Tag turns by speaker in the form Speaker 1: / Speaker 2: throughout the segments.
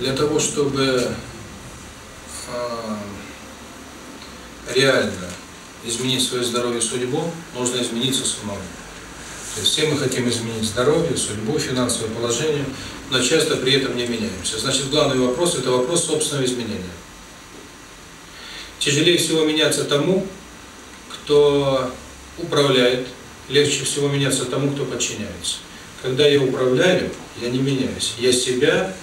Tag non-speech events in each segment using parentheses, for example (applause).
Speaker 1: Для того, чтобы э, реально изменить свое здоровье и судьбу, нужно измениться самому. То есть все мы хотим изменить здоровье, судьбу, финансовое положение, но часто при этом не меняемся. Значит, главный вопрос – это вопрос собственного изменения. Тяжелее всего меняться тому, кто управляет, легче всего меняться тому, кто подчиняется. Когда я управляю, я не меняюсь. Я себя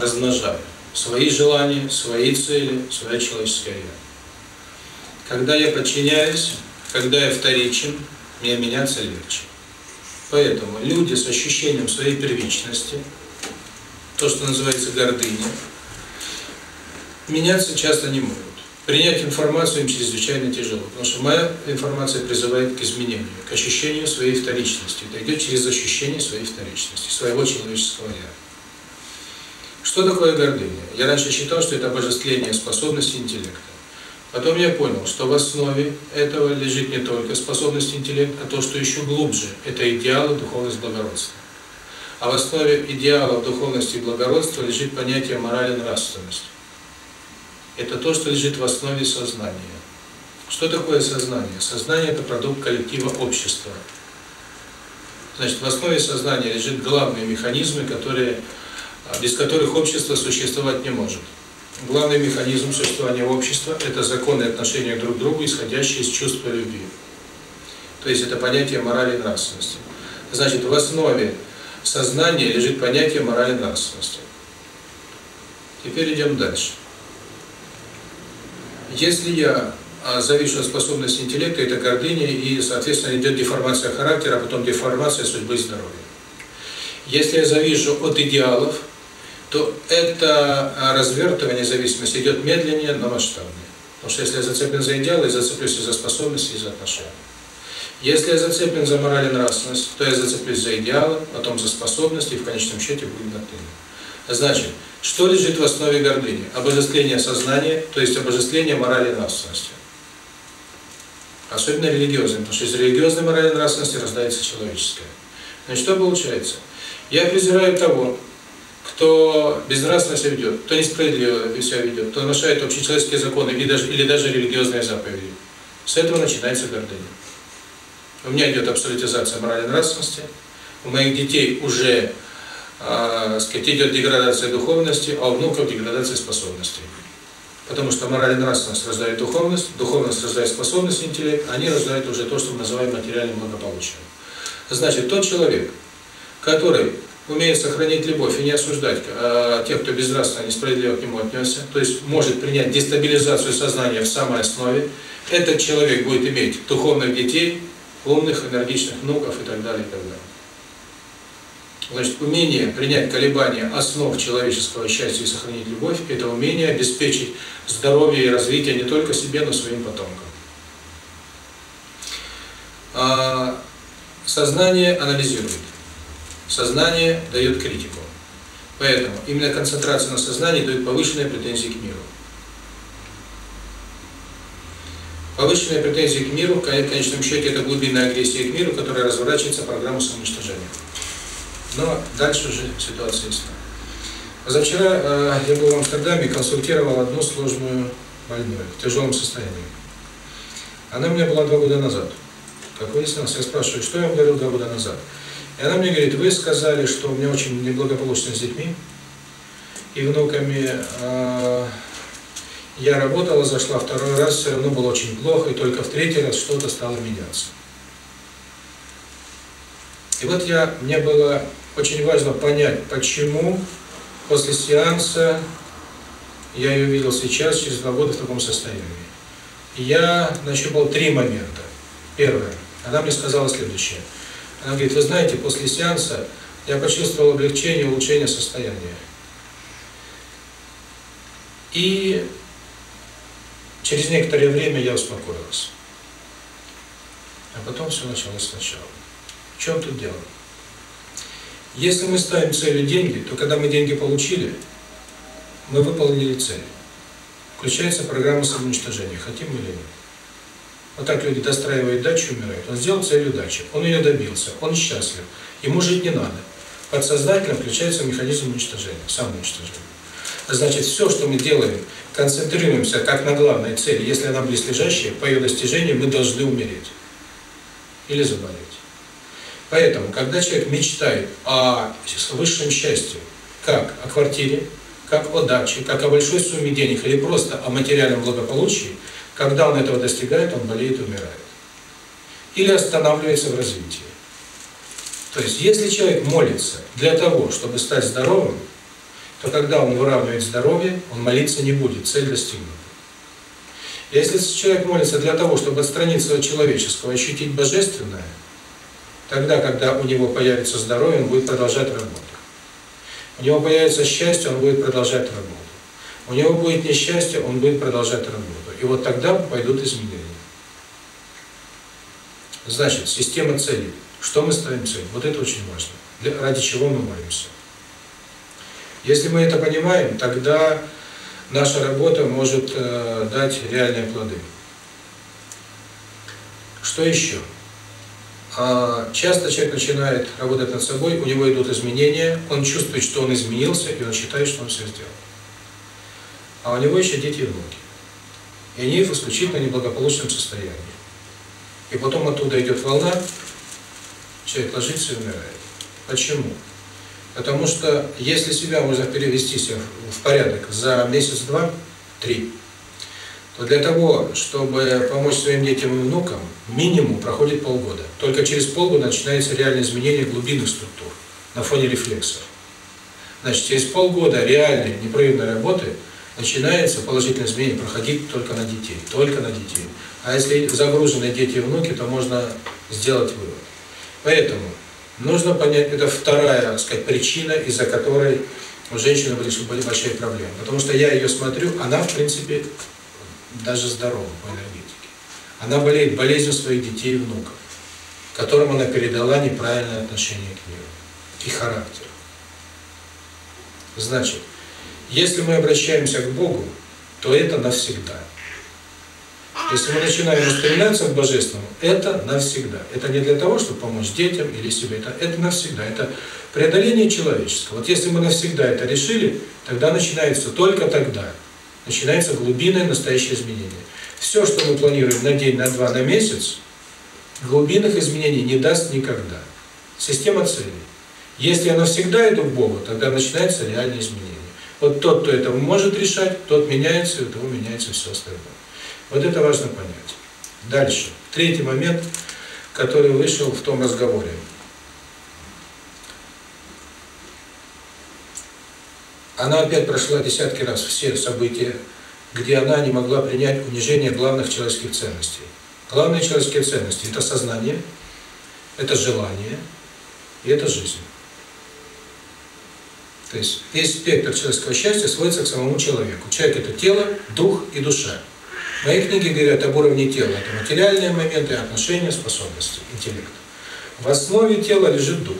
Speaker 1: размножаю. Свои желания, свои цели, свое человеческое «я». Когда я подчиняюсь, когда я вторичен, мне меняться легче. Поэтому люди с ощущением своей первичности, то, что называется гордыня, меняться часто не могут. Принять информацию им чрезвычайно тяжело, потому что моя информация призывает к изменению, к ощущению своей вторичности. Это идет через ощущение своей вторичности, своего человеческого «я». Что такое гордыня? Я раньше считал, что это обожествление способности интеллекта. Потом я понял, что в основе этого лежит не только способность интеллекта, а то, что еще глубже – это идеалы, духовность, благородство. А в основе идеалов духовности и благородства лежит понятие морали и нравственности. Это то, что лежит в основе сознания. Что такое сознание? Сознание – это продукт коллектива общества. Значит, в основе сознания лежит главные механизмы, которые, без которых общество существовать не может. Главный механизм существования общества – это законы отношения друг к другу, исходящие из чувства любви. То есть это понятие морали и нравственности. Значит, в основе сознания лежит понятие морали и нравственности. Теперь идем дальше. Если я завишу от способности интеллекта, это гордыня, и, соответственно, идет деформация характера, а потом деформация судьбы и здоровья. Если я завишу от идеалов, то это развертывание зависимости идет медленнее, но масштабнее. Потому что если я зацеплен за идеалы, я зацеплюсь и за способности, и за отношения. Если я зацеплен за мораль и нравственность, то я зацеплюсь за идеалы, потом за способности, и в конечном счете будет гордыня. Значит, что лежит в основе гордыни? Обожествление сознания, то есть обожествление морали и нравственности. Особенно религиозной, потому что из религиозной морали и нравственности рождается человеческое. Значит, что получается? Я презираю того, кто безнравственно себя ведет, кто несправедливо себя ведет, кто нарушает общечеловеческие законы или даже, или даже религиозные заповеди. С этого начинается гордыня. У меня идет абсолютизация морали и нравственности, у моих детей уже э, сказать, идет деградация духовности, а у внуков деградация способностей. Потому что мораль и нравственность рождает духовность, духовность рождает способность, интеллект, они рождают уже то, что мы называем материальным благополучием. Значит, тот человек, который умеет сохранить любовь и не осуждать а, тех, кто безнравственно, несправедливо к нему отнесся, то есть может принять дестабилизацию сознания в самой основе, этот человек будет иметь духовных детей, умных, энергичных внуков и так далее, и так далее. Значит, умение принять колебания основ человеческого счастья и сохранить любовь – это умение обеспечить здоровье и развитие не только себе, но и своим потомкам. А, сознание анализирует. Сознание дает критику. Поэтому именно концентрация на сознании дает повышенные претензии к миру. Повышенные претензии к миру, в конечном счете, это глубинная агрессия к миру, которая разворачивается программу самоуничтожения. Но дальше уже ситуация ясна. Позавчера э, я был в Амстердаме и консультировал одну сложную больную в тяжелом состоянии. Она у меня была два года назад. Как выяснилось, я спрашиваю, что я говорил два года назад. И она мне говорит, вы сказали, что у меня очень неблагополучно с детьми и внуками. Э, я работала, зашла второй раз, все равно было очень плохо, и только в третий раз что-то стало меняться. И вот я, мне было очень важно понять, почему после сеанса я ее видел сейчас, через два года в таком состоянии. И я нащупал три момента. Первое. Она мне сказала следующее. Она говорит, вы знаете, после сеанса я почувствовал облегчение, улучшение состояния. И через некоторое время я успокоилась. А потом все началось сначала. В чем тут дело? Если мы ставим целью деньги, то когда мы деньги получили, мы выполнили цель. Включается программа самоуничтожения, хотим мы или нет. Вот так люди достраивают дачу, умирают. Он сделал целью дачи, он ее добился, он счастлив. Ему жить не надо. Подсознательно включается механизм уничтожения, самоуничтожения. Значит, все, что мы делаем, концентрируемся как на главной цели, если она близлежащая, по ее достижению мы должны умереть или заболеть. Поэтому, когда человек мечтает о высшем счастье, как о квартире, как о даче, как о большой сумме денег или просто о материальном благополучии, когда он этого достигает, он болеет и умирает. Или останавливается в развитии. То есть, если человек молится для того, чтобы стать здоровым, то когда он выравнивает здоровье, он молиться не будет, цель достигнута. Если человек молится для того, чтобы отстраниться от человеческого, ощутить божественное, тогда, когда у него появится здоровье, он будет продолжать работу. У него появится счастье, он будет продолжать работу. У него будет несчастье, он будет продолжать работу. И вот тогда пойдут изменения. Значит, система целей. Что мы ставим цель? Вот это очень важно. Для, ради чего мы молимся. Если мы это понимаем, тогда наша работа может э, дать реальные плоды. Что еще? А, часто человек начинает работать над собой, у него идут изменения, он чувствует, что он изменился, и он считает, что он все сделал. А у него еще дети и внуки. И они в исключительно неблагополучном состоянии. И потом оттуда идет волна, человек ложится и умирает. Почему? Потому что если себя можно перевести себя в порядок за месяц-два, три, то для того, чтобы помочь своим детям и внукам, минимум проходит полгода. Только через полгода начинается реальное изменение глубинных структур на фоне рефлексов. Значит, через полгода реальной непрерывной работы начинается положительное изменение проходить только на детей, только на детей. А если загружены дети и внуки, то можно сделать вывод. Поэтому нужно понять, это вторая, так сказать, причина, из-за которой у женщины были большие проблемы. Потому что я ее смотрю, она, в принципе, даже здорова по энергетике. Она болеет болезнью своих детей и внуков, которым она передала неправильное отношение к миру и характер. Значит, если мы обращаемся к Богу, то это навсегда. Если мы начинаем устремляться к Божественному, это навсегда. Это не для того, чтобы помочь детям или себе, это, это навсегда. Это преодоление человеческого. Вот если мы навсегда это решили, тогда начинается только тогда – начинается глубинное настоящее изменение. Все, что мы планируем на день, на два, на месяц, глубинных изменений не даст никогда. Система целей. Если я навсегда иду к Богу, тогда начинается реальное изменение. Вот тот, кто это может решать, тот меняется, и у того меняется все остальное. Вот это важно понять. Дальше. Третий момент, который вышел в том разговоре. Она опять прошла десятки раз все события, где она не могла принять унижение главных человеческих ценностей. Главные человеческие ценности – это сознание, это желание и это жизнь. То есть весь спектр человеческого счастья сводится к самому человеку. Человек – это тело, дух и душа. Мои книги говорят об уровне тела. Это материальные моменты, отношения, способности, интеллект. В основе тела лежит дух.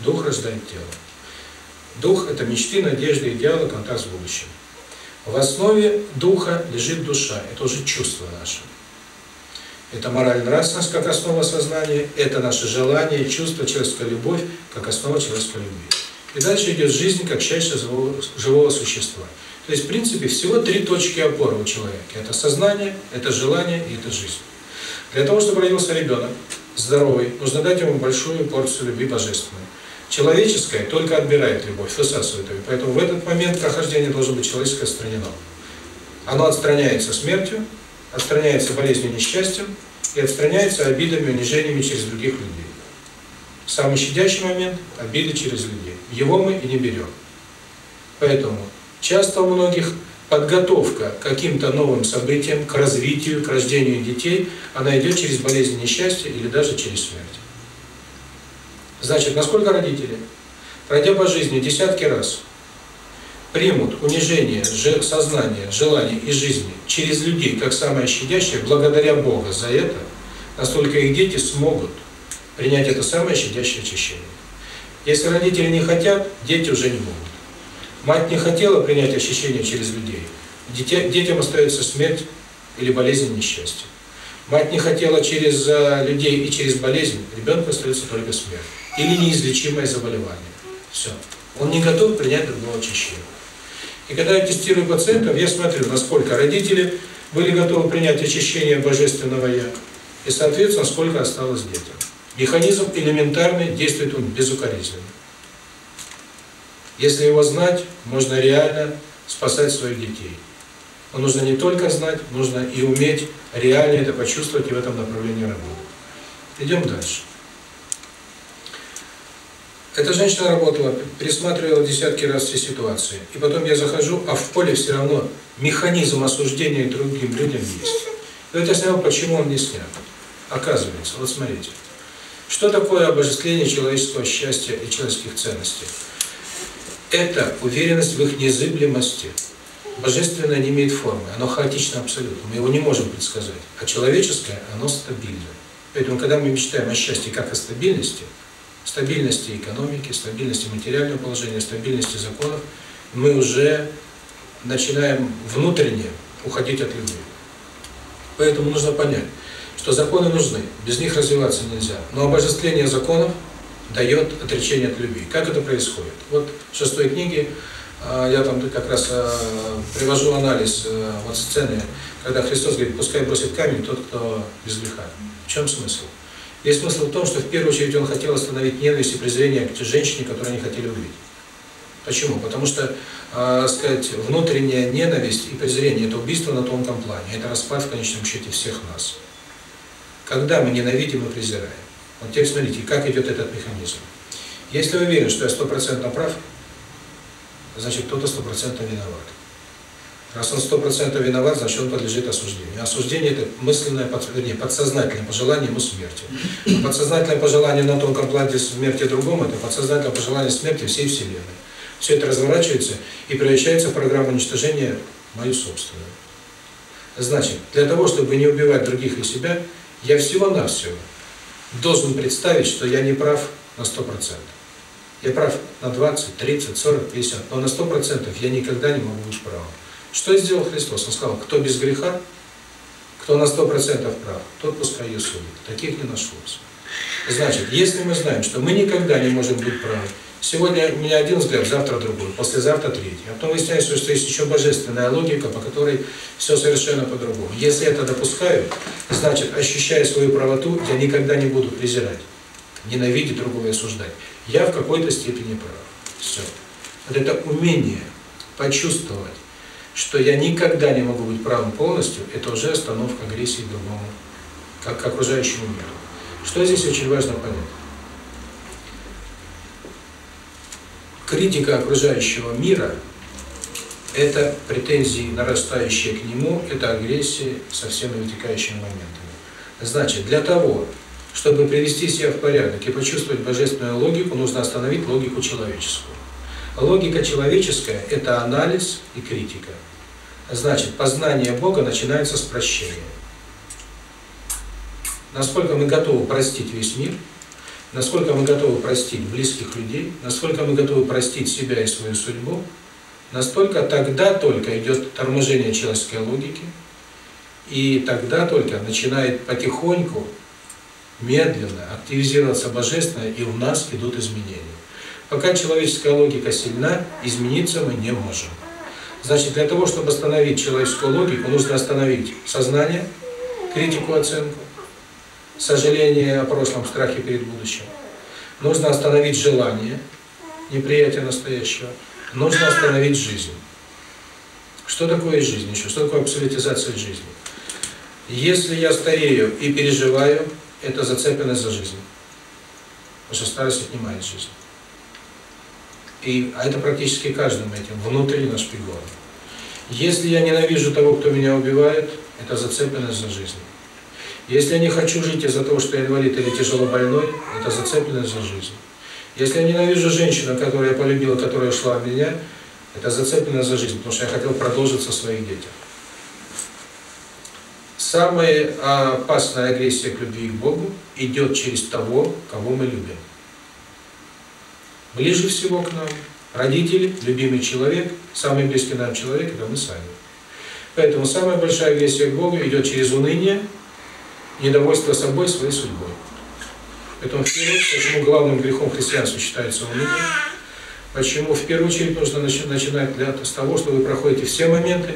Speaker 1: Дух рождает тело. Дух – это мечты, надежды, идеалы, контакт с будущим. В основе духа лежит душа, это уже чувство наше. Это мораль нравственность как основа сознания, это наше желание, чувство, человеческая любовь как основа человеческой любви. И дальше идет жизнь как счастье живого, живого существа. То есть, в принципе, всего три точки опоры у человека. Это сознание, это желание и это жизнь. Для того, чтобы родился ребенок здоровый, нужно дать ему большую порцию любви божественной. Человеческое только отбирает любовь, высасывает ее. Поэтому в этот момент прохождения должно быть человеческое отстранено. Оно отстраняется смертью, отстраняется болезнью, несчастьем и отстраняется обидами, унижениями через других людей. Самый щадящий момент – обиды через людей. Его мы и не берем. Поэтому часто у многих подготовка к каким-то новым событиям, к развитию, к рождению детей, она идет через болезнь, несчастье или даже через смерть. Значит, насколько родители, пройдя по жизни десятки раз, примут унижение сознания, желания и жизни через людей, как самое щадящее, благодаря Бога за это, настолько их дети смогут принять это самое щадящее очищение. Если родители не хотят, дети уже не могут. Мать не хотела принять очищение через людей, детям остается смерть или болезнь, несчастье. Мать не хотела через э, людей и через болезнь, ребенку остается только смерть или неизлечимое заболевание. Все. Он не готов принять другого очищения. И когда я тестирую пациентов, я смотрю, насколько родители были готовы принять очищение божественного Я, и, соответственно, сколько осталось детям. Механизм элементарный, действует он безукоризненно. Если его знать, можно реально спасать своих детей. Но нужно не только знать, нужно и уметь реально это почувствовать и в этом направлении работать. Идем дальше. Эта женщина работала, пересматривала десятки раз все ситуации. И потом я захожу, а в поле все равно механизм осуждения другим людям есть. И я снял, почему он не снят. Оказывается, вот смотрите. Что такое обожествление человеческого счастья и человеческих ценностей? Это уверенность в их незыблемости. Божественное не имеет формы, оно хаотично абсолютно, мы его не можем предсказать. А человеческое, оно стабильно. Поэтому, когда мы мечтаем о счастье как о стабильности, стабильности экономики, стабильности материального положения, стабильности законов, мы уже начинаем внутренне уходить от любви. Поэтому нужно понять, что законы нужны, без них развиваться нельзя. Но обожествление законов дает отречение от любви. Как это происходит? Вот в шестой книге я там как раз привожу анализ вот сцены, когда Христос говорит, пускай бросит камень тот, кто без греха. В чем смысл? Есть смысл в том, что в первую очередь он хотел остановить ненависть и презрение к женщине, которую они хотели убить. Почему? Потому что, э, сказать, внутренняя ненависть и презрение – это убийство на тонком плане, это распад в конечном счете всех нас. Когда мы ненавидим и презираем? Вот теперь смотрите, как идет этот механизм. Если вы уверены, что я стопроцентно прав, значит кто-то стопроцентно виноват. Раз он сто процентов виноват, значит он подлежит осуждению. Осуждение – это мысленное, вернее, подсознательное пожелание ему смерти. Подсознательное пожелание на тонком плане смерти другому – это подсознательное пожелание смерти всей Вселенной. Все это разворачивается и превращается в программу уничтожения мою собственную. Значит, для того, чтобы не убивать других и себя, я всего-навсего должен представить, что я не прав на сто процентов. Я прав на 20, 30, 40, 50, но на сто процентов я никогда не могу быть правым. Что сделал Христос? Он сказал, кто без греха, кто на сто процентов прав, тот пускай ее судит. Таких не нашлось. Значит, если мы знаем, что мы никогда не можем быть правы, сегодня у меня один взгляд, завтра другой, послезавтра третий, а потом выясняется, что есть еще божественная логика, по которой все совершенно по-другому. Если это допускаю, значит, ощущая свою правоту, я никогда не буду презирать, ненавидеть другого и осуждать. Я в какой-то степени прав. Все. Вот это умение почувствовать, что я никогда не могу быть правым полностью, это уже остановка агрессии другому, как к окружающему миру. Что здесь очень важно понять? Критика окружающего мира – это претензии, нарастающие к нему, это агрессия со всеми вытекающими моментами. Значит, для того, чтобы привести себя в порядок и почувствовать божественную логику, нужно остановить логику человеческую. Логика человеческая – это анализ и критика. Значит, познание Бога начинается с прощения. Насколько мы готовы простить весь мир, насколько мы готовы простить близких людей, насколько мы готовы простить себя и свою судьбу, настолько тогда только идет торможение человеческой логики, и тогда только начинает потихоньку, медленно активизироваться Божественное, и у нас идут изменения. Пока человеческая логика сильна, измениться мы не можем. Значит, для того, чтобы остановить человеческую логику, нужно остановить сознание, критику, оценку, сожаление о прошлом, страхе перед будущим. Нужно остановить желание, неприятие настоящего. Нужно остановить жизнь. Что такое жизнь еще? Что такое абсолютизация жизни? Если я старею и переживаю, это зацепленность за жизнь. Потому что старость отнимает жизнь. И, а это практически каждым этим, внутренне нашпигован. Если я ненавижу того, кто меня убивает, это зацепленность за жизнь. Если я не хочу жить из-за того, что я инвалид или тяжело больной, это зацепленность за жизнь. Если я ненавижу женщину, которую я полюбил, которая ушла от меня, это зацепленность за жизнь, потому что я хотел продолжить со своих детях. Самая опасная агрессия к любви к Богу идет через того, кого мы любим ближе всего к нам, родители, любимый человек, самый близкий нам человек – это мы сами. Поэтому самая большая агрессия к Богу идет через уныние, недовольство собой, своей судьбой. Поэтому почему главным грехом христианства считается уныние, Почему? В первую очередь нужно начинать для, с того, что вы проходите все моменты,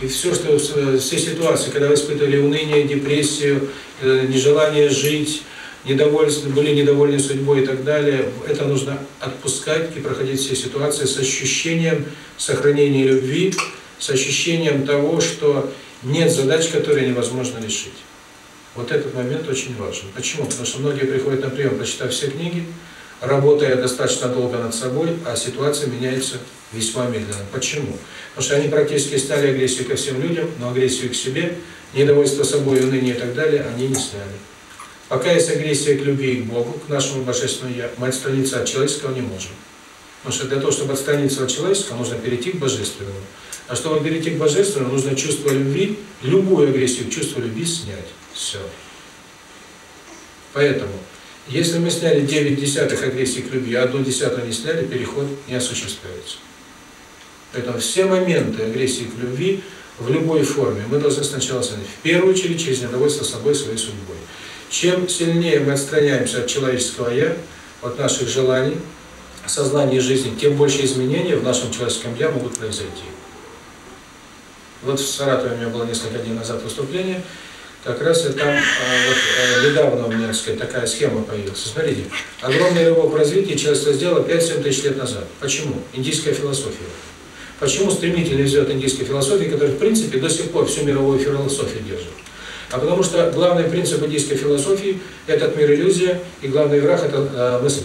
Speaker 1: и все, что все ситуации, когда вы испытывали уныние, депрессию, э, нежелание жить, недовольны, были недовольны судьбой и так далее, это нужно отпускать и проходить все ситуации с ощущением сохранения любви, с ощущением того, что нет задач, которые невозможно решить. Вот этот момент очень важен. Почему? Потому что многие приходят на прием, прочитав все книги, работая достаточно долго над собой, а ситуация меняется весьма медленно. Почему? Потому что они практически сняли агрессию ко всем людям, но агрессию к себе, недовольство собой, уныние и так далее, они не сняли. Пока есть агрессия к любви и к Богу, к нашему Божественному Я, мы отстраниться от человеческого не можем. Потому что для того, чтобы отстраниться от человеческого, нужно перейти к Божественному. А чтобы перейти к Божественному, нужно чувство любви, любую агрессию, чувство любви снять. Все. Поэтому, если мы сняли 9 десятых агрессии к любви, а одну десятую не сняли, переход не осуществляется. Поэтому все моменты агрессии к любви в любой форме мы должны сначала снять. В первую очередь через недовольство собой, своей судьбой. Чем сильнее мы отстраняемся от человеческого «я», от наших желаний, сознания жизни, тем больше изменений в нашем человеческом «я» могут произойти. Вот в Саратове у меня было несколько дней назад выступление, как раз и там, а, вот, а, недавно у меня, так сказать, такая схема появилась. Смотрите, огромный рывок в развитии человечество сделало 5-7 тысяч лет назад. Почему? Индийская философия. Почему стремительно идет индийская философия, которая, в принципе, до сих пор всю мировую философию держит? А потому что главный принцип индийской философии – этот мир иллюзия, и главный враг – это э, мысль.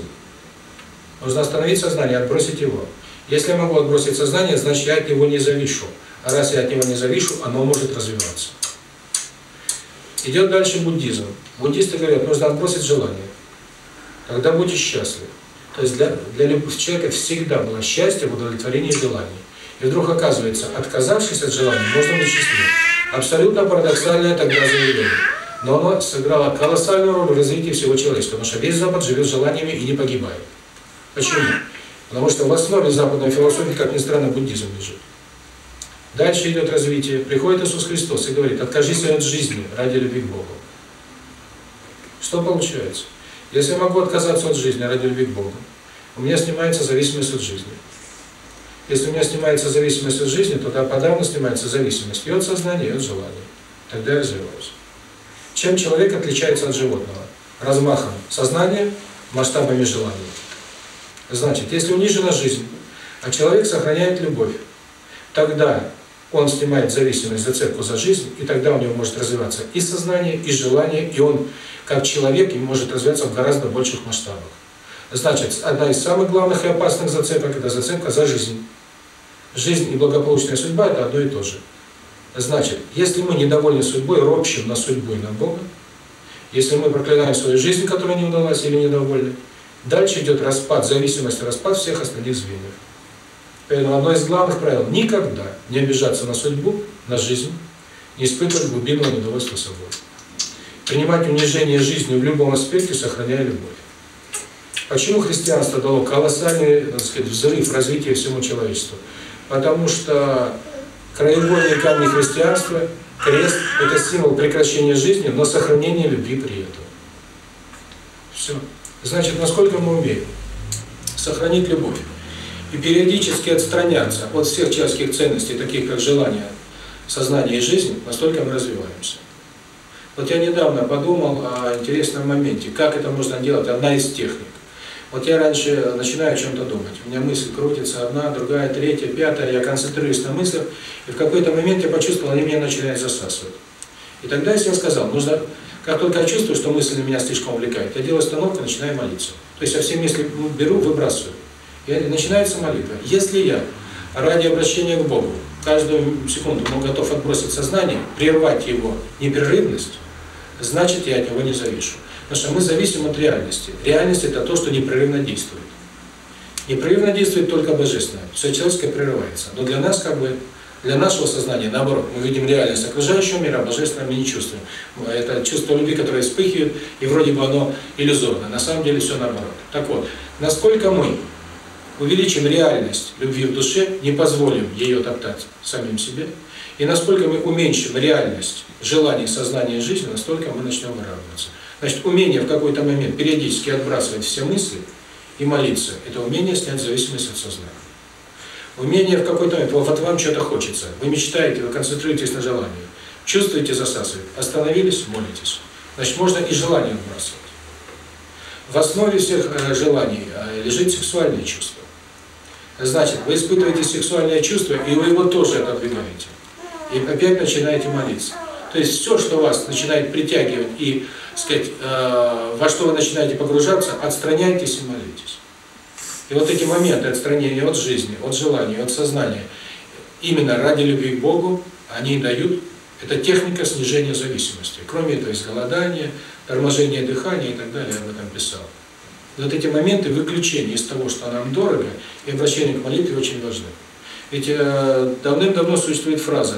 Speaker 1: Нужно остановить сознание, отбросить его. Если я могу отбросить сознание, значит я от него не завишу. А раз я от него не завишу, оно может развиваться. Идет дальше буддизм. Буддисты говорят, нужно отбросить желание. Тогда будешь счастлив. То есть для, для любого человека всегда было счастье в удовлетворении желаний. И вдруг оказывается, отказавшись от желаний, можно быть счастливым. Абсолютно парадоксальное тогда заявление. Но оно сыграло колоссальную роль в развитии всего человечества, потому что весь Запад живет желаниями и не погибает. Почему? Потому что в основе западной философии, как ни странно, буддизм лежит. Дальше идет развитие. Приходит Иисус Христос и говорит, откажись от жизни ради любви к Богу. Что получается? Если я могу отказаться от жизни ради любви к Богу, у меня снимается зависимость от жизни. Если у меня снимается зависимость от жизни, то подавно снимается зависимость и от сознания, и от желания. Тогда я развиваюсь. Чем человек отличается от животного? Размахом сознания, масштабами желаний. Значит, если унижена жизнь, а человек сохраняет любовь, тогда он снимает зависимость, зацепку за жизнь, и тогда у него может развиваться и сознание, и желание, и он, как человек, может развиваться в гораздо больших масштабах. Значит, одна из самых главных и опасных зацепок – это зацепка за жизнь. Жизнь и благополучная судьба – это одно и то же. Значит, если мы недовольны судьбой, ропщим на судьбу и на Бога, если мы проклинаем свою жизнь, которая не удалась или недовольны, дальше идет распад, зависимость, распад всех остальных звеньев. Поэтому одно из главных правил – никогда не обижаться на судьбу, на жизнь, не испытывать глубинного недовольства собой. Принимать унижение жизни в любом аспекте, сохраняя любовь. Почему христианство дало колоссальный так сказать, взрыв развития всему человечеству? Потому что краеугольные камни христианства, крест – это символ прекращения жизни, но сохранения любви при этом. Все. Значит, насколько мы умеем сохранить любовь и периодически отстраняться от всех человеческих ценностей, таких как желание, сознание и жизнь, настолько мы развиваемся. Вот я недавно подумал о интересном моменте, как это можно делать, одна из техник. Вот я раньше начинаю о чем-то думать, у меня мысль крутится, одна, другая, третья, пятая, я концентрируюсь на мыслях, и в какой-то момент я почувствовал, они меня начинают засасывать. И тогда я себе сказал, нужно, как только я чувствую, что мысли меня слишком увлекают, я делаю остановку, начинаю молиться. То есть я все мысли беру, выбрасываю. Начинается молитва. Если я ради обращения к Богу каждую секунду ну, готов отбросить сознание, прервать его непрерывность, значит я от него не завишу. Потому что мы зависим от реальности. Реальность – это то, что непрерывно действует. Непрерывно действует только Божественное. Все человеческое прерывается. Но для нас, как бы, для нашего сознания, наоборот, мы видим реальность окружающего мира, а Божественное мы не чувствуем. Это чувство любви, которое вспыхивает, и вроде бы оно иллюзорно. На самом деле все наоборот. Так вот, насколько мы увеличим реальность любви в душе, не позволим ее топтать самим себе, и насколько мы уменьшим реальность желаний, сознания жизни, настолько мы начнем выравниваться. Значит, умение в какой-то момент периодически отбрасывать все мысли и молиться – это умение снять зависимость от сознания. Умение в какой-то момент, вот вам что-то хочется, вы мечтаете, вы концентрируетесь на желании, чувствуете засасывает, остановились, молитесь. Значит, можно и желание отбрасывать. В основе всех э, желаний э, лежит сексуальное чувство. Значит, вы испытываете сексуальное чувство, и вы его тоже отодвигаете. И опять начинаете молиться. То есть все, что вас начинает притягивать и, сказать, э, во что вы начинаете погружаться, отстраняйтесь и молитесь. И вот эти моменты отстранения от жизни, от желания, от сознания, именно ради любви к Богу, они дают, это техника снижения зависимости. Кроме этого, есть голодание, торможение дыхания и так далее, я об этом писал. Вот эти моменты выключения из того, что нам дорого, и обращение к молитве очень важны. Ведь э, давным-давно существует фраза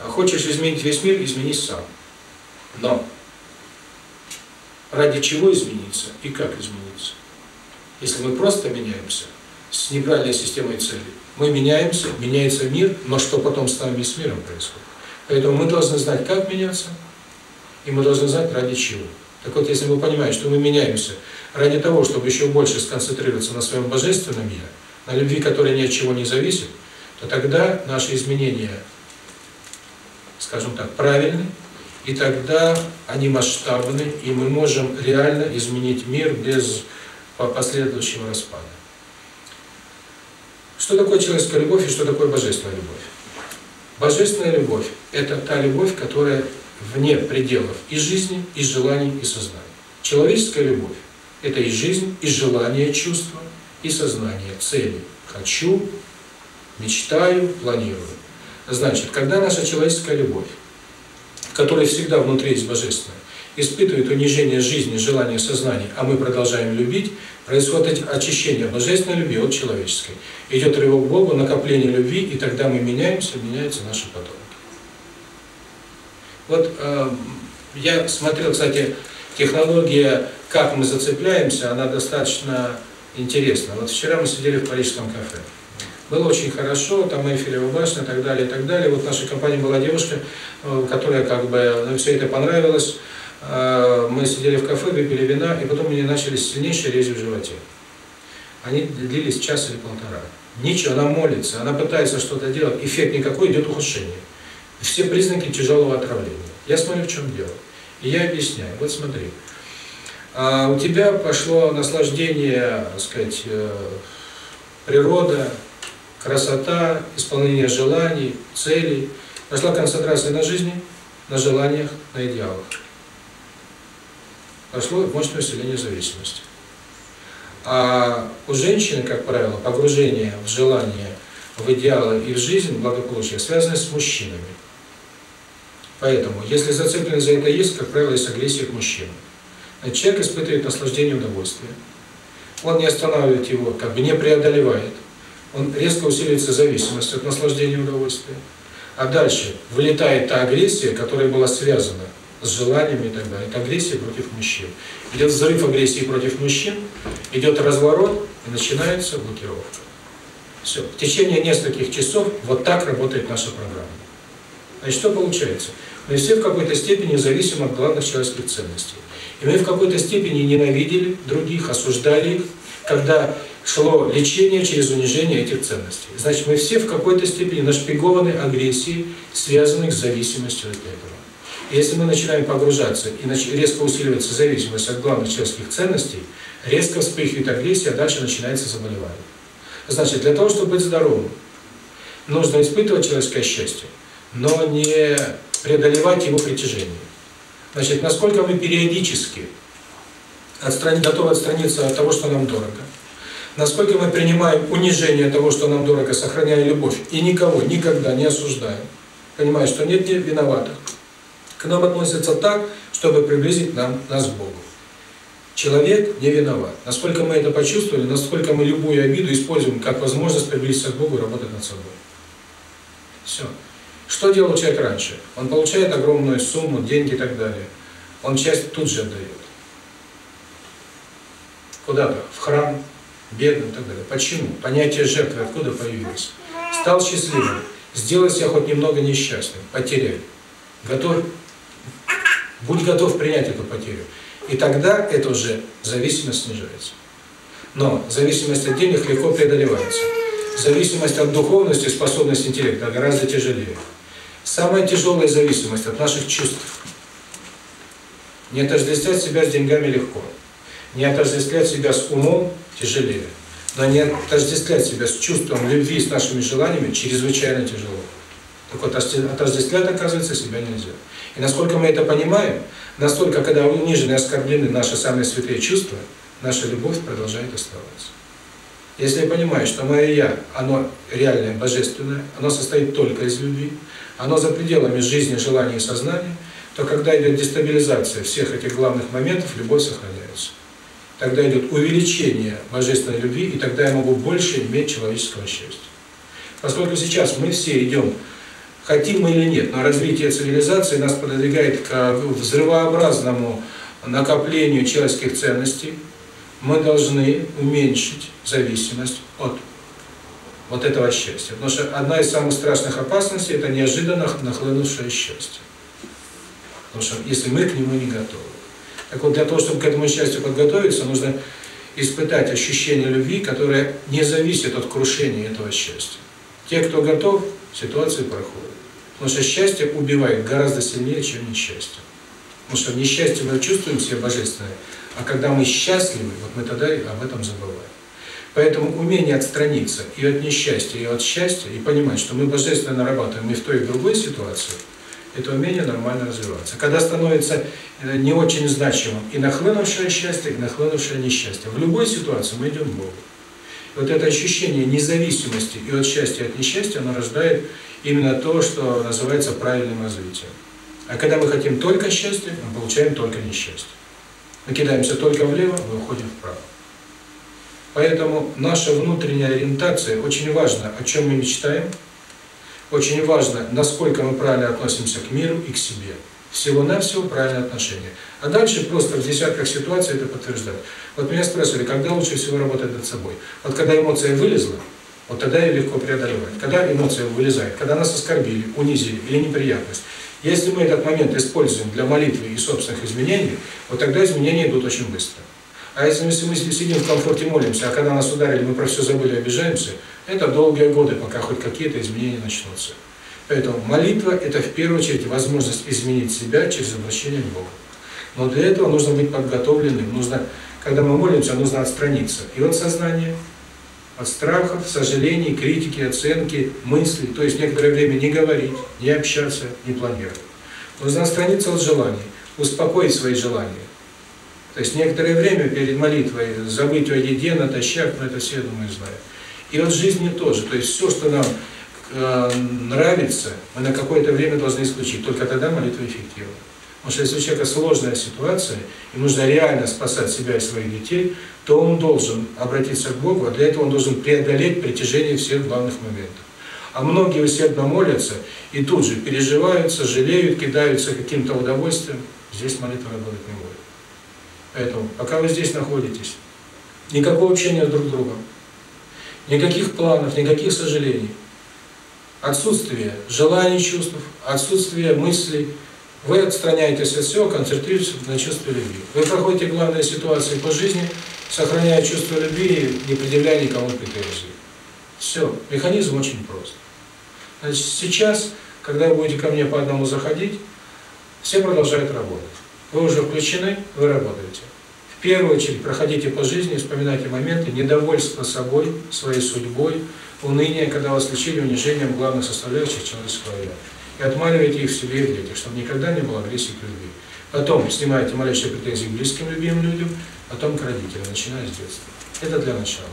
Speaker 1: «Хочешь изменить весь мир, изменись сам». Но ради чего измениться и как измениться? Если мы просто меняемся с неправильной системой целей, мы меняемся, меняется мир, но что потом с нами и с миром происходит? Поэтому мы должны знать, как меняться, и мы должны знать, ради чего. Так вот, если мы понимаем, что мы меняемся ради того, чтобы еще больше сконцентрироваться на своем божественном мире, на любви, которая ни от чего не зависит, то тогда наши изменения, скажем так, правильны, и тогда они масштабны, и мы можем реально изменить мир без последующего распада. Что такое человеческая любовь и что такое божественная любовь? Божественная любовь – это та любовь, которая вне пределов и жизни, и желаний, и сознания. Человеческая любовь – это и жизнь, и желание, чувства, и сознание, цели. Хочу, мечтаю, планирую. Значит, когда наша человеческая любовь, в которой всегда внутри есть Божественное, испытывает унижение жизни, желания, сознания, а мы продолжаем любить, происходит очищение божественной любви от человеческой. Идет рывок к Богу, накопление любви, и тогда мы меняемся, меняются наши потомки. Вот э, я смотрел, кстати, технология, как мы зацепляемся, она достаточно интересна. Вот вчера мы сидели в парижском кафе. Было очень хорошо, там Эйфелева башня и так далее, и так далее. Вот в нашей компании была девушка, э, которая как бы, ну, все это понравилось. Э, мы сидели в кафе, выпили вина, и потом у меня начались сильнейшие рези в животе. Они длились час или полтора. Ничего, она молится, она пытается что-то делать, эффект никакой, идет ухудшение все признаки тяжелого отравления. Я смотрю, в чем дело. И я объясняю. Вот смотри. А у тебя пошло наслаждение, так сказать, э, природа, красота, исполнение желаний, целей. Пошла концентрация на жизни, на желаниях, на идеалах. Пошло мощное усиление зависимости. А у женщины, как правило, погружение в желание, в идеалы и в жизнь, благополучие, связано с мужчинами. Поэтому, если зацепленность за это есть, как правило, есть агрессия к мужчинам. Значит, человек испытывает наслаждение удовольствия. Он не останавливает его, как бы не преодолевает. Он резко усиливается зависимость от наслаждения удовольствия. А дальше вылетает та агрессия, которая была связана с желаниями и так далее. Это агрессия против мужчин. Идет взрыв агрессии против мужчин, идет разворот и начинается блокировка. Все. В течение нескольких часов вот так работает наша программа. Значит, что получается? Мы все в какой-то степени зависим от главных человеческих ценностей. И мы в какой-то степени ненавидели других, осуждали их, когда шло лечение через унижение этих ценностей. Значит, мы все в какой-то степени нашпигованы агрессией, связанной с зависимостью от этого. И если мы начинаем погружаться и резко усиливается зависимость от главных человеческих ценностей, резко вспыхивает агрессия, а дальше начинается заболевание. Значит, для того, чтобы быть здоровым, нужно испытывать человеческое счастье, но не преодолевать его притяжение. Значит, насколько мы периодически отстрани, готовы отстраниться от того, что нам дорого, насколько мы принимаем унижение того, что нам дорого, сохраняя любовь, и никого никогда не осуждаем, понимая, что нет виноватых, к нам относятся так, чтобы приблизить нам, нас к Богу. Человек не виноват. Насколько мы это почувствовали, насколько мы любую обиду используем как возможность приблизиться к Богу и работать над собой. Все. Что делал человек раньше? Он получает огромную сумму, деньги и так далее. Он часть тут же отдает. Куда-то, в храм, бедным и так далее. Почему? Понятие жертвы откуда появилось? Стал счастливым. Сделай себя хоть немного несчастным. Потеряй. Готов? Будь готов принять эту потерю. И тогда эта уже зависимость снижается. Но зависимость от денег легко преодолевается. Зависимость от духовности, способности интеллекта гораздо тяжелее. Самая тяжелая зависимость от наших чувств. Не отождествлять себя с деньгами легко. Не отождествлять себя с умом тяжелее. Но не отождествлять себя с чувством любви, с нашими желаниями чрезвычайно тяжело. Так вот, отождествлять, оказывается, себя нельзя. И насколько мы это понимаем, настолько, когда унижены и оскорблены наши самые святые чувства, наша любовь продолжает оставаться. Если я понимаю, что мое «я», оно реальное, божественное, оно состоит только из любви, оно за пределами жизни, желаний и сознания, то когда идет дестабилизация всех этих главных моментов, любовь сохраняется. Тогда идет увеличение божественной любви, и тогда я могу больше иметь человеческого счастья. Поскольку сейчас мы все идем, хотим мы или нет, но развитие цивилизации нас подвигает к взрывообразному накоплению человеческих ценностей, мы должны уменьшить зависимость от вот этого счастья. Потому что одна из самых страшных опасностей – это неожиданно нахлынувшее счастье. Потому что если мы к нему не готовы. Так вот, для того, чтобы к этому счастью подготовиться, нужно испытать ощущение любви, которое не зависит от крушения этого счастья. Те, кто готов, ситуации проходят. Потому что счастье убивает гораздо сильнее, чем несчастье. Потому что в несчастье мы чувствуем себя божественное, а когда мы счастливы, вот мы тогда об этом забываем. Поэтому умение отстраниться и от несчастья, и от счастья, и понимать, что мы божественно нарабатываем и в той, и в другой ситуации, это умение нормально развиваться. Когда становится э, не очень значимым и нахлынувшее счастье, и нахлынувшее несчастье. В любой ситуации мы идем к Богу. Вот это ощущение независимости и от счастья, и от несчастья, оно рождает именно то, что называется правильным развитием. А когда мы хотим только счастья, мы получаем только несчастье. Мы кидаемся только влево, мы уходим вправо. Поэтому наша внутренняя ориентация очень важна, о чем мы мечтаем, очень важно, насколько мы правильно относимся к миру и к себе. Всего-навсего правильное отношение. А дальше просто в десятках ситуаций это подтверждать. Вот меня спрашивали, когда лучше всего работать над собой? Вот когда эмоция вылезла, вот тогда ее легко преодолевать. Когда эмоция вылезает, когда нас оскорбили, унизили или неприятность. Если мы этот момент используем для молитвы и собственных изменений, вот тогда изменения идут очень быстро. А если мы сидим в комфорте молимся, а когда нас ударили, мы про все забыли, обижаемся, это долгие годы, пока хоть какие-то изменения начнутся. Поэтому молитва – это в первую очередь возможность изменить себя через обращение к Богу. Но для этого нужно быть подготовленным. Нужно, когда мы молимся, нужно отстраниться и от сознания, от страхов, сожалений, критики, оценки, мыслей. То есть некоторое время не говорить, не общаться, не планировать. Нужно отстраниться от желаний, успокоить свои желания. То есть некоторое время перед молитвой забыть о еде, натощак, но это все, я думаю, знают. И от жизни тоже. То есть все, что нам э, нравится, мы на какое-то время должны исключить. Только тогда молитва эффективна. Потому что если у человека сложная ситуация, и нужно реально спасать себя и своих детей, то он должен обратиться к Богу, а для этого он должен преодолеть притяжение всех главных моментов. А многие усердно молятся и тут же переживают, сожалеют, кидаются каким-то удовольствием. Здесь молитва работать не будет. Поэтому, пока вы здесь находитесь, никакого общения друг с другом, никаких планов, никаких сожалений, отсутствие желаний, чувств, отсутствие мыслей – вы отстраняетесь от всего, концентрируетесь на чувстве любви. Вы проходите главные ситуации по жизни, сохраняя чувство любви и не предъявляя никому претензий. Все. Механизм очень прост. Значит, сейчас, когда вы будете ко мне по одному заходить, все продолжают работать. Вы уже включены, вы работаете. В первую очередь проходите по жизни, вспоминайте моменты недовольства собой, своей судьбой, уныния, когда вас лечили унижением главных составляющих человеческого «я» и отмаливаете их в себе и в детях, чтобы никогда не было агрессии к любви. Потом снимаете малейшие претензии к близким, любимым людям, потом к родителям, начиная с детства. Это для начала.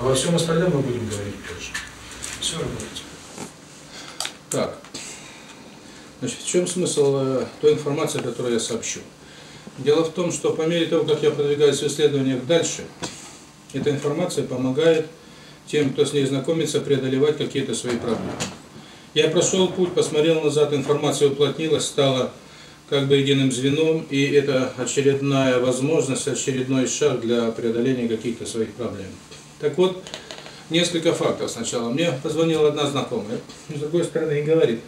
Speaker 1: А во всем остальном мы будем говорить позже. Все работает. Так. Значит, в чем смысл э, той информации, которую я сообщу? Дело в том, что по мере того, как я продвигаюсь в исследованиях дальше, эта информация помогает тем, кто с ней знакомится, преодолевать какие-то свои проблемы. Я прошел путь, посмотрел назад, информация уплотнилась, стала как бы единым звеном, и это очередная возможность, очередной шаг для преодоления каких-то своих проблем. Так вот, несколько фактов сначала. Мне позвонила одна знакомая, с другой стороны, и говорит,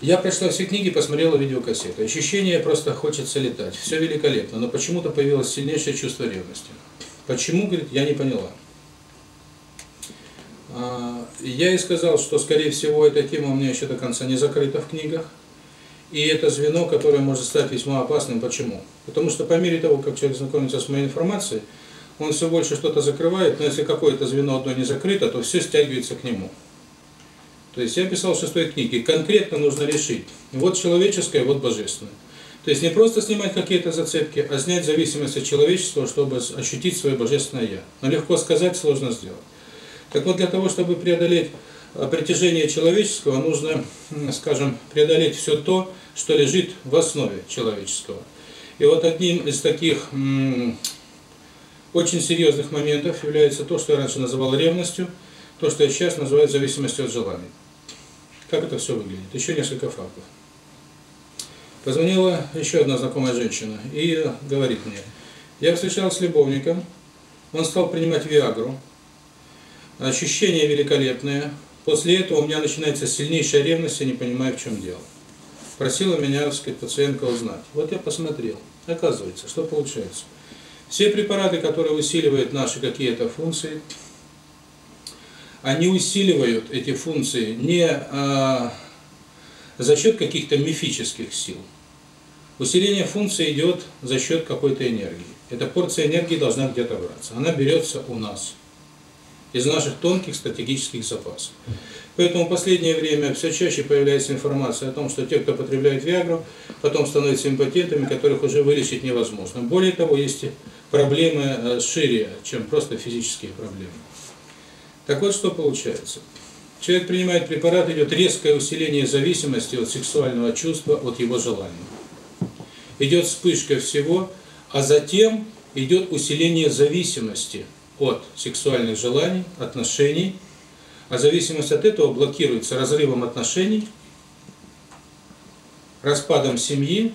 Speaker 1: я прочла все книги, посмотрела видеокассеты. Ощущение просто хочется летать. Все великолепно, но почему-то появилось сильнейшее чувство ревности. Почему, говорит, я не поняла. А, я ей сказал, что, скорее всего, эта тема у меня еще до конца не закрыта в книгах. И это звено, которое может стать весьма опасным. Почему? Потому что по мере того, как человек знакомится с моей информацией, он все больше что-то закрывает, но если какое-то звено одно не закрыто, то все стягивается к нему. То есть я писал в шестой книге, конкретно нужно решить, вот человеческое, вот божественное. То есть не просто снимать какие-то зацепки, а снять зависимость от человеческого, чтобы ощутить свое божественное «я». Но легко сказать, сложно сделать. Так вот, для того, чтобы преодолеть а, притяжение человеческого, нужно, скажем, преодолеть все то, что лежит в основе человеческого. И вот одним из таких очень серьезных моментов является то, что я раньше называл ревностью, то, что я сейчас называю зависимостью от желаний. Как это все выглядит? Еще несколько фактов. Позвонила еще одна знакомая женщина и говорит мне, я встречалась с любовником, он стал принимать Виагру, ощущения великолепные, после этого у меня начинается сильнейшая ревность, я не понимаю, в чем дело. Просила меня, так сказать, пациентка узнать. Вот я посмотрел. Оказывается, что получается. Все препараты, которые усиливают наши какие-то функции, они усиливают эти функции не а, за счет каких-то мифических сил. Усиление функции идет за счет какой-то энергии. Эта порция энергии должна где-то браться. Она берется у нас, из наших тонких стратегических запасов. Поэтому в последнее время все чаще появляется информация о том, что те, кто потребляет Виагру, потом становятся импотентами, которых уже вылечить невозможно. Более того, есть проблемы э, шире, чем просто физические проблемы. Так вот, что получается. Человек принимает препарат, идет резкое усиление зависимости от сексуального чувства, от его желания. Идет вспышка всего, а затем идет усиление зависимости от сексуальных желаний, отношений, а зависимость от этого блокируется разрывом отношений, распадом семьи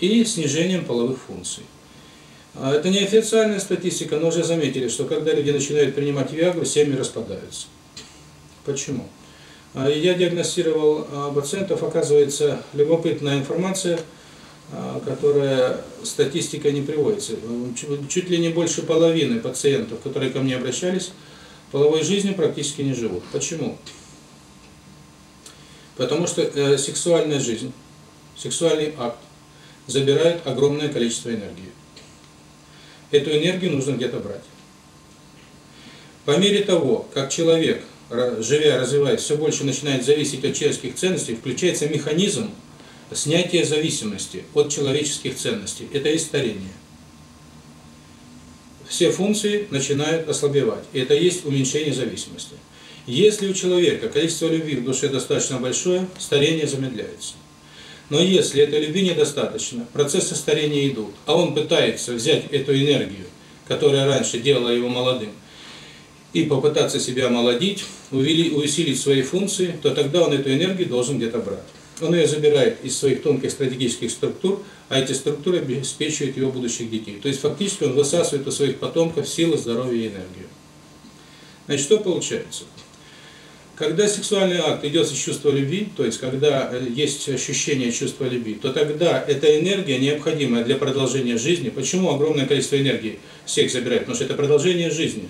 Speaker 1: и снижением половых функций. А это не официальная статистика, но уже заметили, что когда люди начинают принимать Виагру, семьи распадаются. Почему? А, я диагностировал а, пациентов, оказывается, любопытная информация, которая статистика не приводится. Чуть ли не больше половины пациентов, которые ко мне обращались, половой жизнью практически не живут. Почему? Потому что э, сексуальная жизнь, сексуальный акт забирает огромное количество энергии эту энергию нужно где-то брать. По мере того, как человек, живя, развиваясь, все больше начинает зависеть от человеческих ценностей, включается механизм снятия зависимости от человеческих ценностей. Это и старение. Все функции начинают ослабевать. И это есть уменьшение зависимости. Если у человека количество любви в душе достаточно большое, старение замедляется. Но если этой любви недостаточно, процессы старения идут, а он пытается взять эту энергию, которая раньше делала его молодым, и попытаться себя омолодить, усилить свои функции, то тогда он эту энергию должен где-то брать. Он ее забирает из своих тонких стратегических структур, а эти структуры обеспечивают его будущих детей. То есть фактически он высасывает у своих потомков силы, здоровье и энергию. Значит, что получается? Когда сексуальный акт идет из чувства любви, то есть когда э, есть ощущение чувства любви, то тогда эта энергия необходимая для продолжения жизни. Почему огромное количество энергии секс забирает? Потому что это продолжение жизни.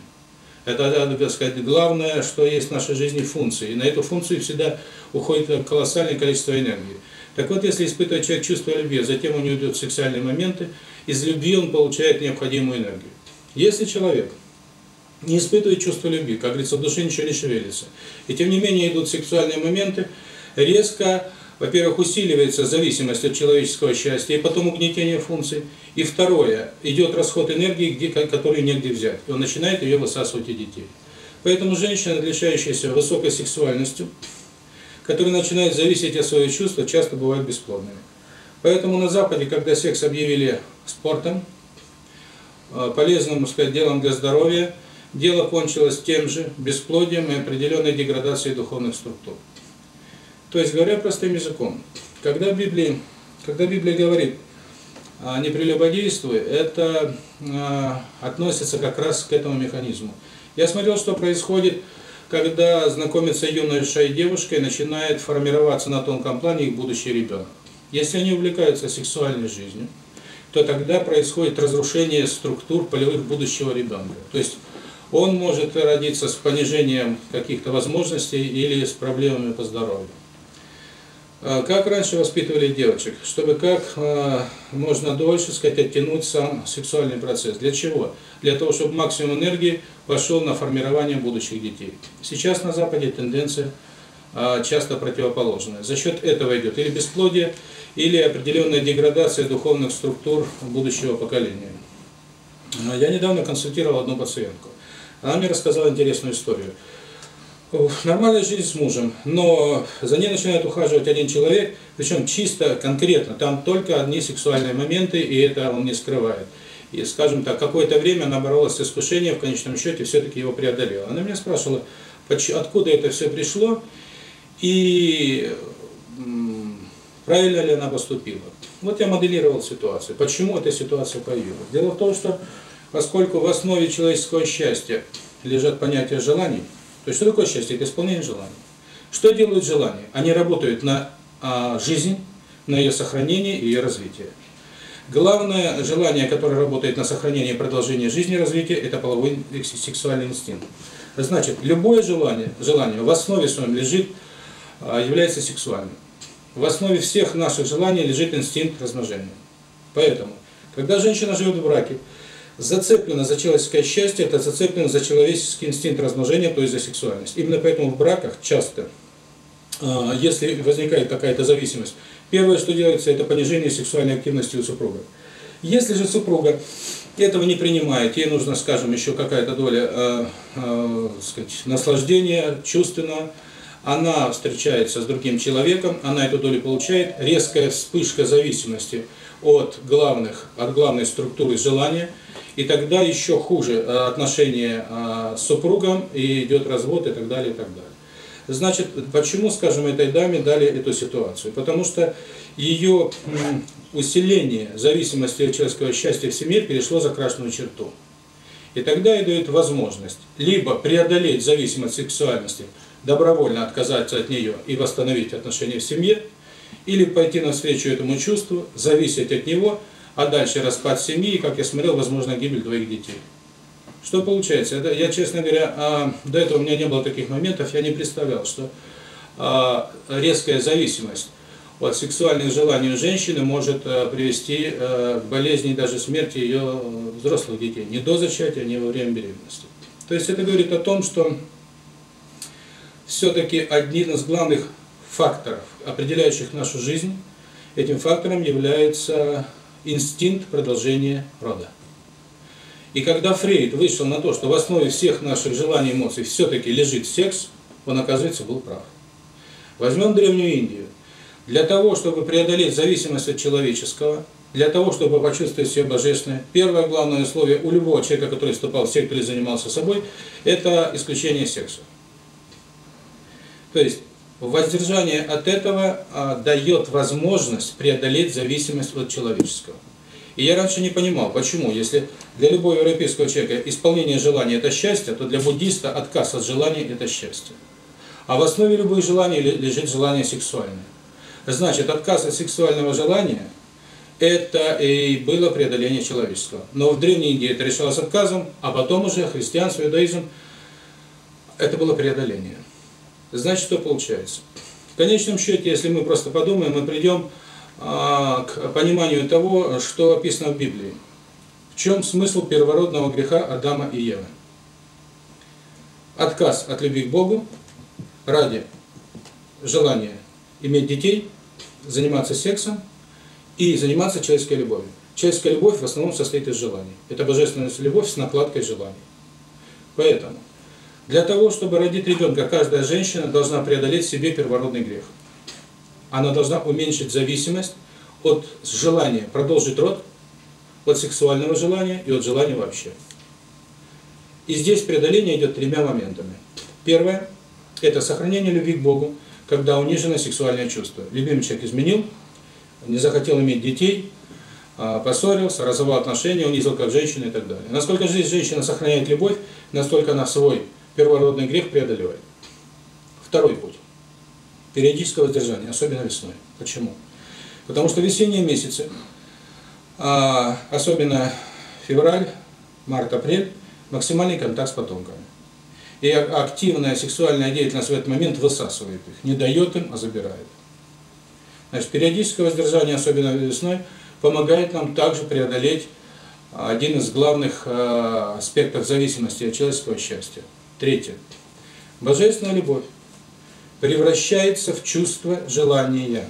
Speaker 1: Это, так сказать, главное, что есть в нашей жизни функции. И на эту функцию всегда уходит колоссальное количество энергии. Так вот, если испытывает человек чувство любви, а затем у него идут сексуальные моменты, из любви он получает необходимую энергию. Если человек не испытывает чувство любви, как говорится, в душе ничего не шевелится. И тем не менее идут сексуальные моменты, резко, во-первых, усиливается зависимость от человеческого счастья, и потом угнетение функций. И второе, идет расход энергии, где, который негде взять. И он начинает ее высасывать у детей. Поэтому женщина, отличающаяся высокой сексуальностью, которая начинает зависеть от своих чувств, часто бывают бесплодными. Поэтому на Западе, когда секс объявили спортом, э, полезным, сказать, делом для здоровья, дело кончилось тем же бесплодием и определенной деградацией духовных структур. То есть, говоря простым языком, когда Библия, когда Библия говорит «не прелюбодействуй», это а, относится как раз к этому механизму. Я смотрел, что происходит, когда знакомится юноша и девушка, и начинает формироваться на тонком плане их будущий ребенок. Если они увлекаются сексуальной жизнью,
Speaker 2: то тогда происходит разрушение структур полевых будущего ребенка. То есть он может родиться с понижением каких-то возможностей или с проблемами по здоровью. А как раньше воспитывали девочек? Чтобы как а, можно дольше, сказать, оттянуть сам сексуальный процесс. Для чего? Для того, чтобы максимум энергии пошел на формирование будущих детей. Сейчас на Западе тенденция а, часто противоположная. За счет этого идет или бесплодие, или определенная деградация духовных структур будущего поколения. Я недавно консультировал одну пациентку. Она мне рассказала интересную историю нормальная жизнь с мужем, но за ней начинает ухаживать один человек, причем чисто, конкретно, там только одни сексуальные моменты, и это он не скрывает. И, скажем так, какое-то время она боролась с искушением, в конечном счете все-таки его преодолела. Она меня спрашивала, откуда это все пришло, и правильно ли она поступила. Вот я моделировал ситуацию. Почему эта ситуация появилась? Дело в том, что поскольку в основе человеческого счастья лежат понятия желаний, то есть что такое счастье? Это исполнение желаний. Что делают желания? Они работают на а, жизнь, на ее сохранение и ее развитие. Главное желание, которое работает на сохранение и продолжение жизни и развития, это половой сексуальный инстинкт. Значит, любое желание, желание в основе своем лежит, а, является сексуальным. В основе всех наших желаний лежит инстинкт размножения. Поэтому, когда женщина живет в браке, зацеплено за человеческое счастье, это зацеплено за человеческий инстинкт размножения, то есть за сексуальность. Именно поэтому в браках часто, а, если возникает какая-то зависимость, первое, что делается, это понижение сексуальной активности у супруга. Если же супруга этого не принимает, ей нужно, скажем, еще какая-то доля э, э, сказать, наслаждения чувственного, она встречается с другим человеком, она эту долю получает, резкая вспышка зависимости от главных, от главной структуры желания – и тогда еще хуже э, отношения э, с супругом, и идет развод и так далее, и так далее. Значит, почему, скажем, этой даме дали эту ситуацию? Потому что ее усиление зависимости от человеческого счастья в семье перешло за красную черту. И тогда ей дают возможность либо преодолеть зависимость сексуальности, добровольно отказаться от нее и восстановить отношения в семье, или пойти навстречу этому чувству, зависеть от него – а дальше распад семьи, и, как я смотрел, возможно, гибель двоих детей. Что получается? Я, честно говоря, а, до этого у меня не было таких моментов, я не представлял, что а, резкая зависимость от сексуальных желаний женщины может а, привести к болезни и даже смерти ее взрослых детей, не до зачатия, не во время беременности. То есть это говорит о том, что все-таки один из главных факторов, определяющих нашу жизнь, этим фактором является инстинкт продолжения рода. И когда Фрейд вышел на то, что в основе всех наших желаний и эмоций все-таки лежит секс, он, оказывается, был прав. Возьмем Древнюю Индию. Для того, чтобы преодолеть зависимость от человеческого, для того, чтобы почувствовать себя божественное, первое главное условие у любого человека, который вступал в сектор или занимался собой, это исключение секса. То есть, Воздержание от этого а, дает возможность преодолеть зависимость от человеческого. И я раньше не понимал, почему, если для любого европейского человека исполнение желания – это счастье, то для буддиста отказ от желания – это счастье. А в основе любых желаний лежит желание сексуальное. Значит, отказ от сексуального желания – это и было преодоление человеческого. Но в Древней Индии это решалось отказом, а потом уже христианство, иудаизм – это было преодоление. Значит, что получается? В конечном счете, если мы просто подумаем, мы придем а, к пониманию того, что описано в Библии. В чем смысл первородного греха Адама и Евы? Отказ от любви к Богу ради желания иметь детей, заниматься сексом и заниматься человеческой любовью. Человеческая любовь в основном состоит из желаний. Это божественная любовь с накладкой желаний. Поэтому для того, чтобы родить ребенка, каждая женщина должна преодолеть в себе первородный грех. Она должна уменьшить зависимость от желания продолжить род, от сексуального желания и от желания вообще. И здесь преодоление идет тремя моментами. Первое – это сохранение любви к Богу, когда унижено сексуальное чувство. Любимый человек изменил, не захотел иметь детей, а, поссорился, разорвал отношения, унизил как женщина и так далее. Насколько здесь женщина сохраняет любовь, настолько она свой первородный грех преодолевает. Второй путь. Периодическое воздержание, особенно весной. Почему? Потому что весенние месяцы а, особенно февраль, март, апрель, максимальный контакт с потомками. И а- активная сексуальная деятельность в этот момент высасывает их, не дает им, а забирает. Значит, периодическое воздержание, особенно весной, помогает нам также преодолеть один из главных э, аспектов зависимости от человеческого счастья. Третье. Божественная любовь превращается в чувство желания.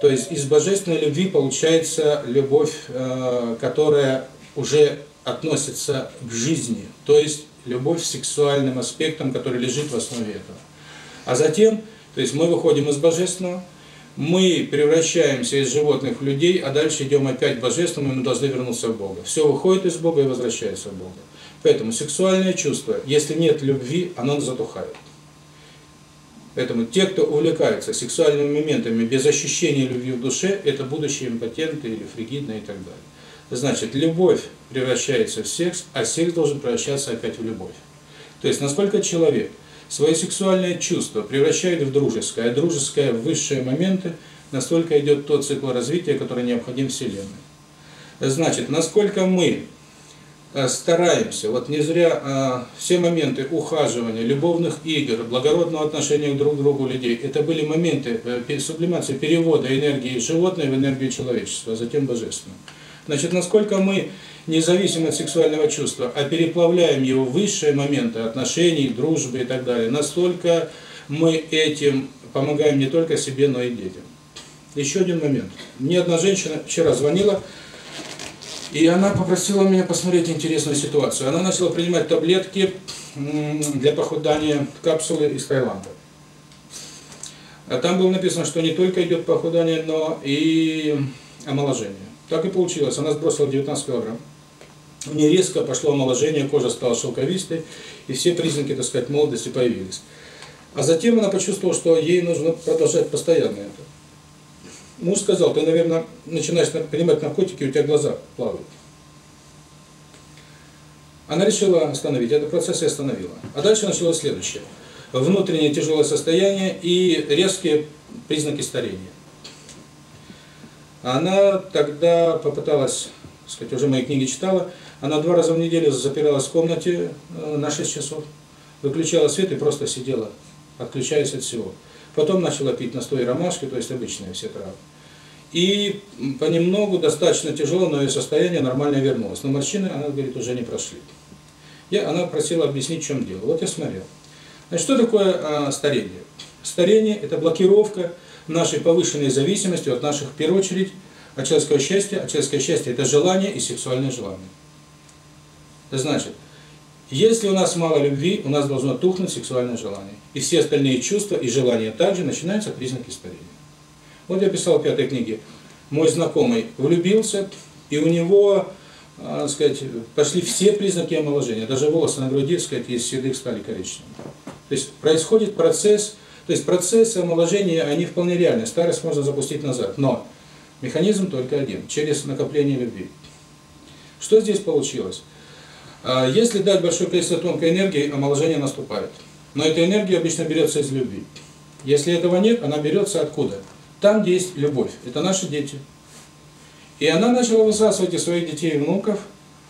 Speaker 2: То есть из божественной любви получается любовь, э, которая уже относится к жизни, то есть любовь с сексуальным аспектом, который лежит в основе этого. А затем, то есть мы выходим из божественного, мы превращаемся из животных в людей, а дальше идем опять к божественному, и мы должны вернуться в Бога. Все выходит из Бога и возвращается в Бога. Поэтому сексуальное чувство, если нет любви, оно затухает. Поэтому те, кто увлекается сексуальными моментами без ощущения любви в душе, это будущие импотенты или фригидные и так далее. Значит, любовь превращается в секс, а секс должен превращаться опять в любовь. То есть, насколько человек свое сексуальное чувство превращает в дружеское, а дружеское в высшие моменты, настолько идет тот цикл развития, который необходим Вселенной. Значит, насколько мы э, стараемся, вот не зря а, все моменты ухаживания, любовных игр, благородного отношения друг к другу людей, это были моменты э, сублимации, перевода энергии животной в энергию человечества, а затем божественную. Значит, насколько мы независимо от сексуального чувства, а переплавляем его в высшие моменты отношений, дружбы и так далее, настолько мы этим помогаем не только себе, но и детям. Еще один момент. Мне одна женщина вчера звонила, и она попросила меня посмотреть интересную ситуацию. Она начала принимать таблетки для похудания капсулы из Таиланда. А там было написано, что не только идет похудание, но и омоложение. Так и получилось. Она сбросила 19 килограмм. У нее резко пошло омоложение, кожа стала шелковистой, и все признаки, так сказать, молодости появились. А затем она почувствовала, что ей нужно продолжать постоянно это. Муж сказал, ты, наверное, начинаешь принимать наркотики, у тебя глаза плавают. Она решила остановить этот процесс и остановила. А дальше началось следующее. Внутреннее тяжелое состояние и резкие признаки старения. Она тогда попыталась, сказать, уже мои книги читала, она два раза в неделю запиралась в комнате э, на 6 часов, выключала свет и просто сидела, отключаясь от всего. Потом начала пить настой ромашки, то есть обычные все травы. И понемногу, достаточно тяжело, но ее состояние нормально вернулось. Но морщины, она говорит, уже не прошли. Я, она просила объяснить, в чем дело. Вот я смотрел. Значит, что такое а, старение? Старение – это блокировка нашей повышенной зависимости от наших, в первую очередь, от человеческого счастья. А человеческое счастье – это желание и сексуальное желание. Это значит, если у нас мало любви, у нас должно тухнуть сексуальное желание. И все остальные чувства и желания также начинаются признаки старения. Вот я писал в пятой книге. Мой знакомый влюбился, и у него, так сказать, пошли все признаки омоложения. Даже волосы на груди, так сказать, из седых стали коричневыми. То есть происходит процесс, то есть процессы омоложения, они вполне реальны. Старость можно запустить назад. Но механизм только один, через накопление любви. Что здесь получилось? А, если дать большое количество тонкой энергии, омоложение наступает. Но эта энергия обычно берется из любви. Если этого нет, она берется откуда? Там, где есть любовь. Это наши дети. И она начала высасывать из своих детей и внуков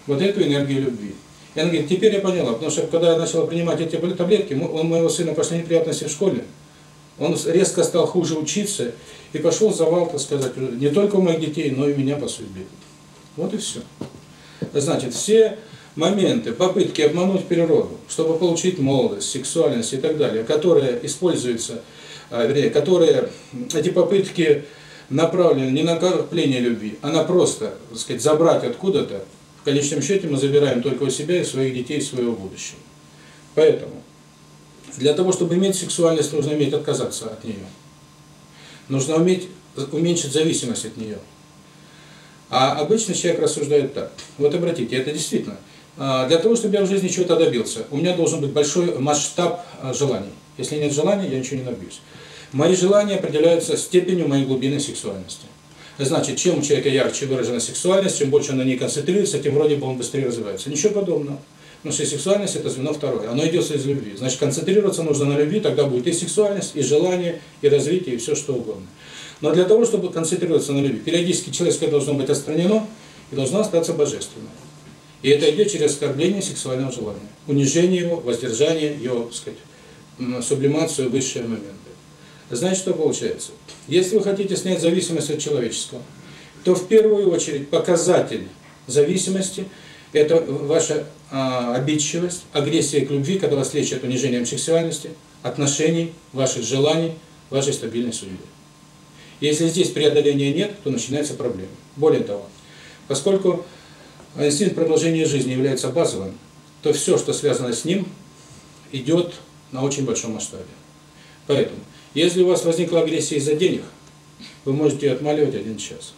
Speaker 2: вот эту энергию любви. И она говорит, теперь я поняла, потому что когда я начала принимать эти таблетки, у моего сына пошли неприятности в школе, он резко стал хуже учиться и пошел завал, так сказать, не только у моих детей, но и меня по судьбе. Вот и все. Значит, все моменты, попытки обмануть природу, чтобы получить молодость, сексуальность и так далее, которые используются, а, вернее, которые, эти попытки направлены не на накопление любви, а на просто, так сказать, забрать откуда-то, в конечном счете мы забираем только у себя и своих детей, своего будущего. Поэтому, для того, чтобы иметь сексуальность, нужно уметь отказаться от нее. Нужно уметь уменьшить зависимость от нее. А обычно человек рассуждает так. Вот обратите, это действительно – а, для того, чтобы я в жизни чего-то добился, у меня должен быть большой масштаб а, желаний. Если нет желания, я ничего не добьюсь. Мои желания определяются степенью моей глубины сексуальности. Значит, чем у человека ярче выражена сексуальность, чем больше он на ней концентрируется, тем вроде бы он быстрее развивается. Ничего подобного. Потому что сексуальность это звено второе, оно идет из любви. Значит, концентрироваться нужно на любви, тогда будет и сексуальность, и желание, и развитие, и все что угодно. Но для того, чтобы концентрироваться на любви, периодически человеческое должно быть отстранено и должно остаться божественное. И это идет через оскорбление сексуального желания, унижение его, воздержание его, так сказать, сублимацию, высшие моменты. Значит, что получается? Если вы хотите снять зависимость от человеческого, то в первую очередь показатель зависимости – это ваша обидчивость, агрессия к любви, которая слечит унижением сексуальности, отношений, ваших желаний, вашей стабильной судьбы. Если здесь преодоления нет, то начинается проблема. Более того, поскольку инстинкт продолжения жизни является базовым, то все, что связано с ним, идет на очень большом масштабе. Поэтому, если у вас возникла агрессия из-за денег, вы можете ее отмаливать один час.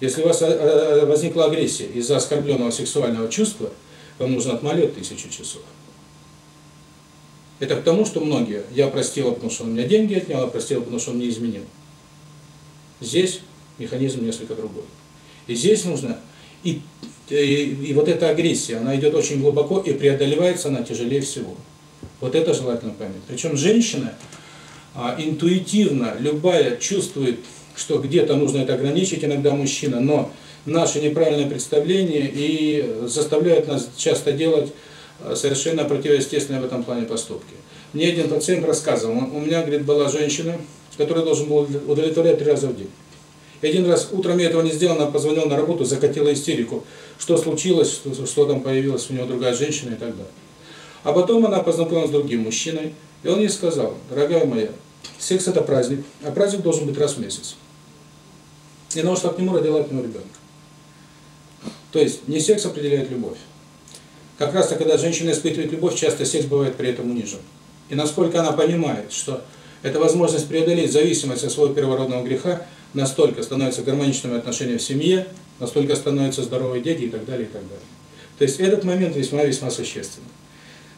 Speaker 2: Если у вас возникла агрессия из-за оскорбленного сексуального чувства, вам нужно отмаливать тысячу часов. Это к тому, что многие, я простила, потому что он у меня деньги отнял, а простила, потому что он мне изменил. Здесь механизм несколько другой. И здесь нужно, и, и, и вот эта агрессия, она идет очень глубоко, и преодолевается она тяжелее всего. Вот это желательно понять. Причем женщина а, интуитивно, любая чувствует, что где-то нужно это ограничить, иногда мужчина, но наше неправильное представление и заставляют нас часто делать а, совершенно противоестественные в этом плане поступки. Мне один пациент рассказывал, у меня, говорит, была женщина, который должен был удовлетворять три раза в день. И один раз утром я этого не сделал, она позвонила на работу, закатила истерику, что случилось, что там появилась у него другая женщина и так далее. А потом она познакомилась с другим мужчиной, и он ей сказал, дорогая моя, секс это праздник, а праздник должен быть раз в месяц. И она ушла к нему, родила от него ребенка. То есть не секс определяет любовь. Как раз-то, когда женщина испытывает любовь, часто секс бывает при этом унижен. И насколько она понимает, что эта возможность преодолеть зависимость от своего первородного греха настолько становится гармоничными отношения в семье, настолько становятся здоровые дети и так далее, и так далее. То есть этот момент весьма-весьма существенный.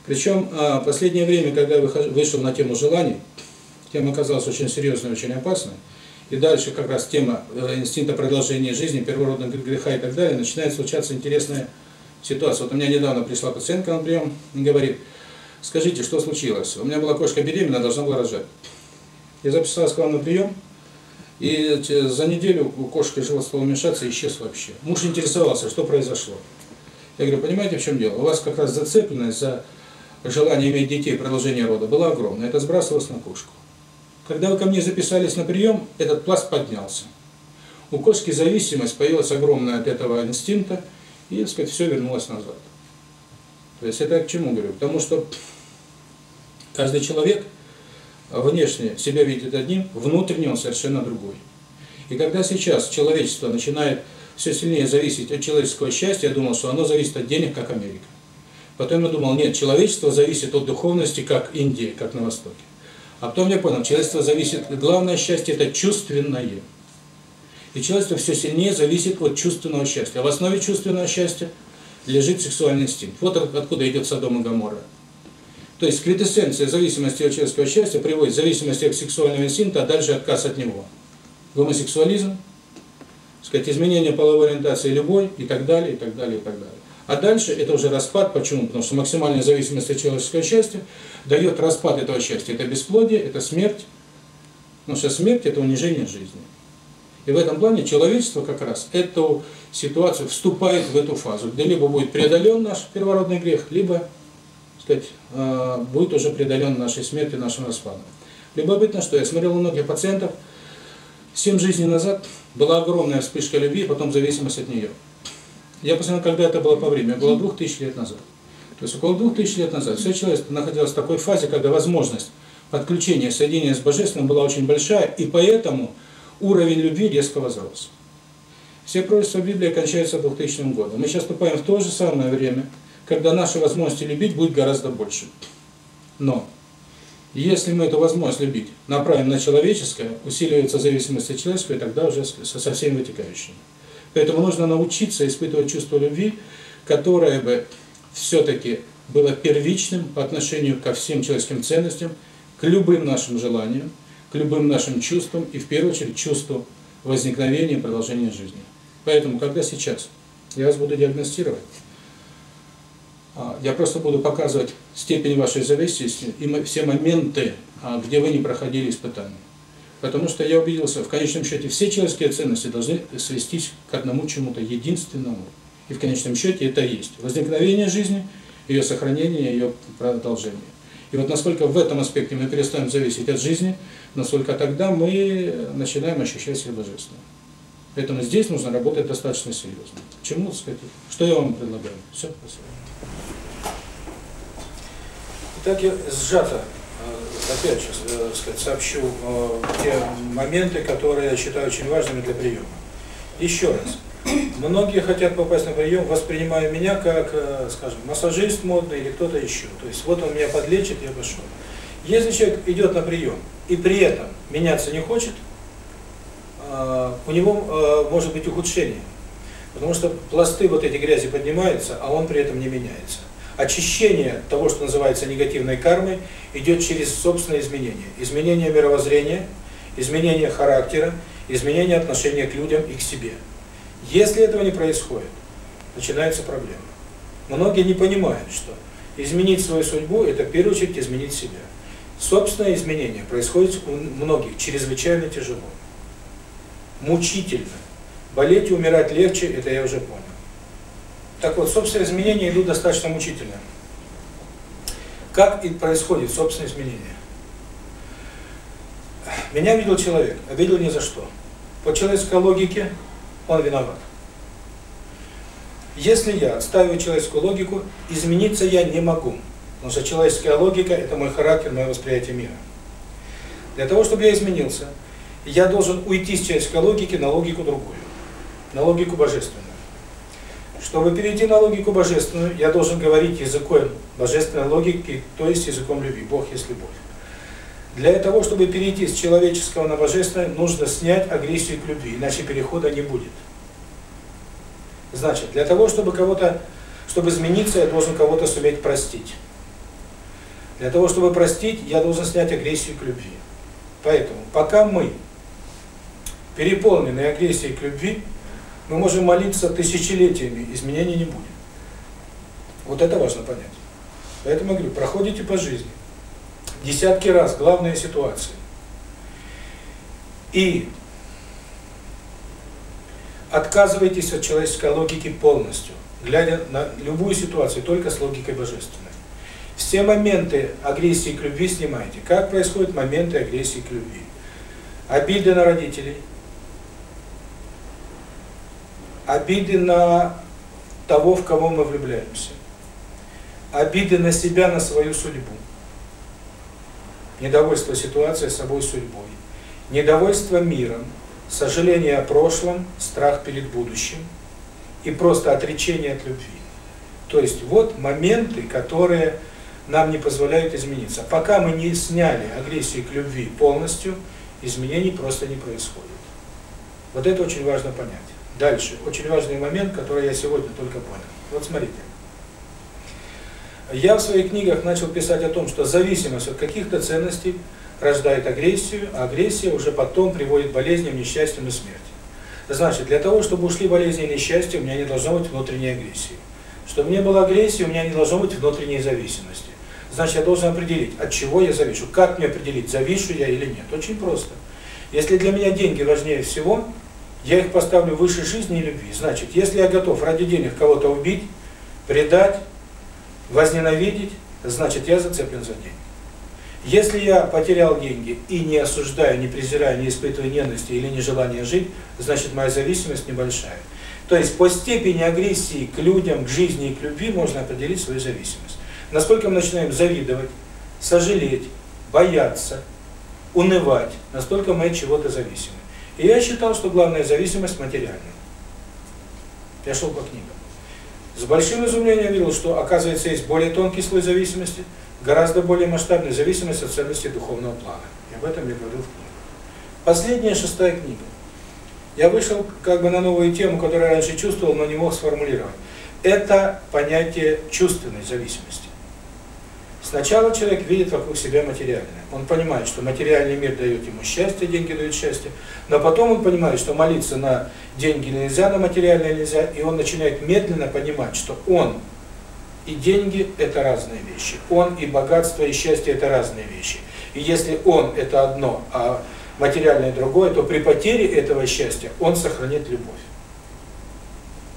Speaker 2: Причем в последнее время, когда я вышел на тему желаний, тема оказалась очень серьезной, очень опасной, и дальше как раз тема э, инстинкта продолжения жизни, первородного греха и так далее, начинает случаться интересная ситуация. Вот у меня недавно пришла пациентка на прием и говорит, скажите, что случилось? У меня была кошка беременна, должна была рожать. Я записалась к вам на прием, и за неделю у кошки стал уменьшаться исчез вообще. Муж интересовался, что произошло. Я говорю, понимаете, в чем дело? У вас как раз зацепленность за желание иметь детей, продолжение рода, была огромная. Это сбрасывалось на кошку. Когда вы ко мне записались на прием, этот пласт поднялся. У кошки зависимость появилась огромная от этого инстинкта, и, так сказать, все вернулось назад. То есть это я к чему говорю? Потому что каждый человек внешне себя видит одним, внутренне он совершенно другой. И когда сейчас человечество начинает все сильнее зависеть от человеческого счастья, я думал, что оно зависит от денег, как Америка. Потом я думал, нет, человечество зависит от духовности, как Индия, как на Востоке. А потом я понял, человечество зависит, главное счастье – это чувственное. И человечество все сильнее зависит от чувственного счастья. А в основе чувственного счастья лежит сексуальный инстинкт. Вот откуда идет Содом и Гоморра. То есть квитэссенция зависимости от человеческого счастья приводит к зависимости от сексуального инстинкта, а дальше отказ от него. Гомосексуализм, сказать, изменение половой ориентации любой и так далее, и так далее, и так далее. А дальше это уже распад. Почему? Потому что максимальная зависимость от человеческого счастья дает распад этого счастья. Это бесплодие, это смерть. Потому что смерть – это унижение жизни. И в этом плане человечество как раз эту ситуацию вступает в эту фазу, где либо будет преодолен наш первородный грех, либо сказать, э, будет уже преодолен нашей смерти, нашим распадом. Любопытно, что я смотрел у многих пациентов, семь жизней назад была огромная вспышка любви, потом зависимость от нее. Я посмотрел, когда это было по времени, было двух тысяч лет назад. То есть около двух тысяч лет назад все человечество находилось в такой фазе, когда возможность подключения, соединения с Божественным была очень большая, и поэтому уровень любви резко возрос. Все пророчества Библии кончаются 2000 годом. Мы сейчас попадаем в то же самое время, когда наши возможности любить будет гораздо больше. Но, если мы эту возможность любить направим на человеческое, усиливается зависимость от человеческого, и тогда уже со всеми вытекающими. Поэтому нужно научиться испытывать чувство любви, которое бы все-таки было первичным по отношению ко всем человеческим ценностям, к любым нашим желаниям, к любым нашим чувствам и в первую очередь чувству возникновения и продолжения жизни. Поэтому, когда сейчас я вас буду диагностировать, А, Я просто буду показывать степень вашей зависимости и все моменты, а, где вы не проходили испытания. Потому что я убедился, в конечном счете, все человеческие ценности должны свестись к одному чему-то единственному. И в конечном счете это есть возникновение жизни, ее сохранение, ее продолжение. И вот насколько в этом аспекте мы перестаем зависеть от жизни, насколько тогда мы начинаем ощущать себя божественным. Поэтому здесь нужно работать достаточно серьезно. Чему, так сказать, что я вам предлагаю? Все, спасибо. Итак, я сжато, опять же, э, сказать, сообщу э, те моменты, которые я считаю очень важными для приема. Еще раз. Многие хотят попасть на прием, воспринимая меня как, э, скажем, массажист модный или кто-то еще. То есть вот он меня подлечит, я пошел. Если человек идет на прием и при этом меняться не хочет, у него может быть ухудшение. Потому что пласты вот эти грязи поднимаются, а он при этом не меняется. Очищение того, что называется негативной кармой, идет через собственные изменения. Изменение мировоззрения, изменение характера, изменение отношения к людям и к себе. Если этого не происходит, начинаются проблемы. Многие не понимают, что изменить свою судьбу – это в первую очередь изменить себя. Собственное изменение происходит у многих чрезвычайно тяжело, мучительно. Болеть и умирать легче, это я уже понял. Так вот, собственные изменения идут достаточно мучительно. Как и происходит собственное изменение? Меня видел человек, а видел ни за что. По человеческой логике он виноват. Если я отстаиваю человеческую логику, измениться я не могу. Потому что человеческая логика – это мой характер, мое восприятие мира. Для того, чтобы я изменился, я должен уйти с человеческой логики на логику другую, на логику божественную. Чтобы перейти на логику божественную, я должен говорить языком божественной логики, то есть языком любви. Бог есть любовь. Для того, чтобы перейти с человеческого на божественное, нужно снять агрессию к любви, иначе перехода не будет. Значит, для того, чтобы кого-то, чтобы измениться, я должен кого-то суметь простить. Для того, чтобы простить, я должен снять агрессию к любви. Поэтому, пока мы переполнены агрессией к любви, мы можем молиться тысячелетиями, изменений не будет. Вот это важно понять. Поэтому я говорю, проходите по жизни. Десятки раз главные ситуации. И отказывайтесь от человеческой логики полностью, глядя на любую ситуацию только с логикой божественной. Все моменты агрессии к любви снимайте. Как происходят моменты агрессии к любви? Обиды на родителей, обиды на того, в кого мы влюбляемся, обиды на себя, на свою судьбу, недовольство ситуацией, собой, судьбой, недовольство миром, сожаление о прошлом, страх перед будущим и просто отречение от любви. То есть вот моменты, которые нам не позволяют измениться. Пока мы не сняли агрессию к любви полностью, изменений просто не происходит. Вот это очень важно понять. Дальше. Очень важный момент, который я сегодня только понял. Вот смотрите. Я в своих книгах начал писать о том, что зависимость от каких-то ценностей рождает агрессию, а агрессия уже потом приводит к болезням, несчастьям и смерти. Значит, для того, чтобы ушли болезни и несчастья, у меня не должно быть внутренней агрессии. Чтобы не было агрессии, у меня не должно быть внутренней зависимости. Значит, я должен определить, от чего я завишу. Как мне определить, завишу я или нет? Очень просто. Если для меня деньги важнее всего, я их поставлю выше жизни и любви. Значит, если я готов ради денег кого-то убить, предать, возненавидеть, значит, я зацеплен за деньги. Если я потерял деньги и не осуждаю, не презираю, не испытываю ненависти или нежелания жить, значит, моя зависимость небольшая. То есть по степени агрессии к людям, к жизни и к любви можно определить свою зависимость. Насколько мы начинаем завидовать, сожалеть, бояться, унывать, настолько мы от чего-то зависимы. И я считал, что главная зависимость материальная. Я шел по книгам. С большим изумлением видел, что, оказывается, есть более тонкий слой зависимости, гораздо более масштабная зависимость от ценностей духовного плана. И об этом я говорил в книге. Последняя, шестая книга. Я вышел как бы на новую тему, которую я раньше чувствовал, но не мог сформулировать. Это понятие чувственной зависимости. Сначала человек видит вокруг себя материальное. Он понимает, что материальный мир дает ему счастье, деньги дают счастье. Но потом он понимает, что молиться на деньги нельзя, на материальное нельзя. И он начинает медленно понимать, что он и деньги – это разные вещи. Он и богатство, и счастье – это разные вещи. И если он – это одно, а материальное – другое, то при потере этого счастья он сохранит любовь.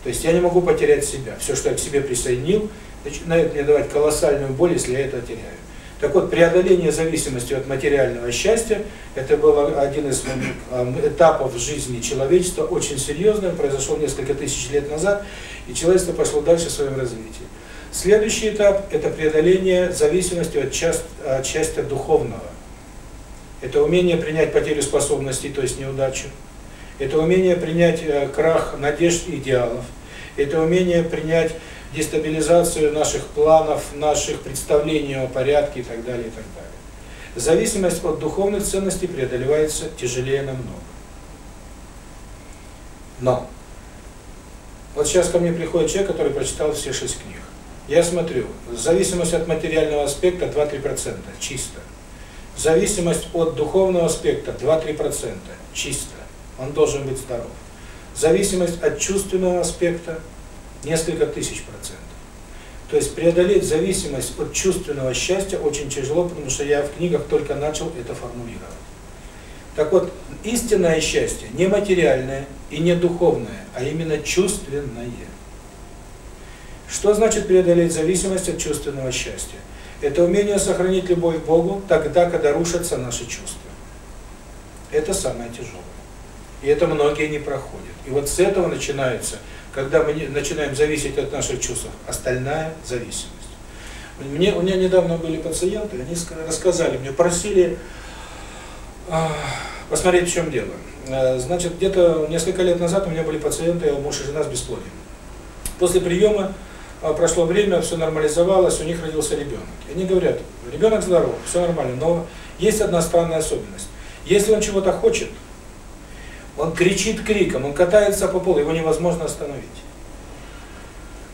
Speaker 2: То есть я не могу потерять себя. Все, что я к себе присоединил, начинает мне давать колоссальную боль, если я это теряю. Так вот, преодоление зависимости от материального счастья, это был один из этапов в жизни человечества, очень серьезный, произошел несколько тысяч лет назад, и человечество пошло дальше в своем развитии. Следующий этап – это преодоление зависимости от, част, от счастья духовного. Это умение принять потерю способностей, то есть неудачу. Это умение принять э, крах надежд и идеалов. Это умение принять дестабилизацию наших планов, наших представлений о порядке и так далее, и так далее. Зависимость от духовных ценностей преодолевается тяжелее намного. Но, вот сейчас ко мне приходит человек, который прочитал все шесть книг. Я смотрю, зависимость от материального аспекта 2-3%, чисто. Зависимость от духовного аспекта 2-3%, чисто. Он должен быть здоров. Зависимость от чувственного аспекта несколько тысяч процентов. То есть преодолеть зависимость от чувственного счастья очень тяжело, потому что я в книгах только начал это формулировать. Так вот, истинное счастье не материальное и не духовное, а именно чувственное. Что значит преодолеть зависимость от чувственного счастья? Это умение сохранить любовь к Богу тогда, когда рушатся наши чувства. Это самое тяжелое. И это многие не проходят. И вот с этого начинается когда мы начинаем зависеть от наших чувств, остальная зависимость. Мне, у меня недавно были пациенты, они рассказали мне, просили э, посмотреть, в чем дело. Э, значит, где-то несколько лет назад у меня были пациенты, муж и жена с бесплодием. После приема э, прошло время, все нормализовалось, у них родился ребенок. И они говорят, ребенок здоров, все нормально, но есть одна странная особенность. Если он чего-то хочет, он кричит криком, он катается по полу, его невозможно остановить.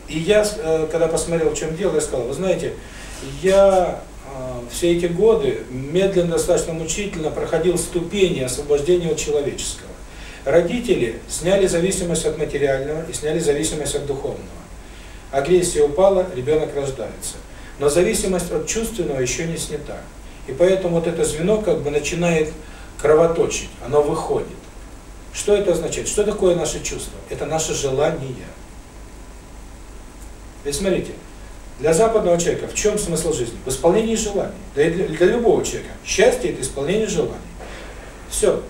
Speaker 2: И я, э, когда посмотрел, в чем дело, я сказал, вы знаете, я э, все эти годы медленно, достаточно мучительно проходил ступени освобождения от человеческого. Родители сняли зависимость от материального и сняли зависимость от духовного. Агрессия упала, ребенок рождается. Но зависимость от чувственного еще не снята. И поэтому вот это звено как бы начинает кровоточить, оно выходит. Что это означает? Что такое наше чувство? Это наше желание. Ведь смотрите, для западного человека в чем смысл жизни? В исполнении желаний. Да и для, для любого человека. Счастье – это исполнение желаний. Все.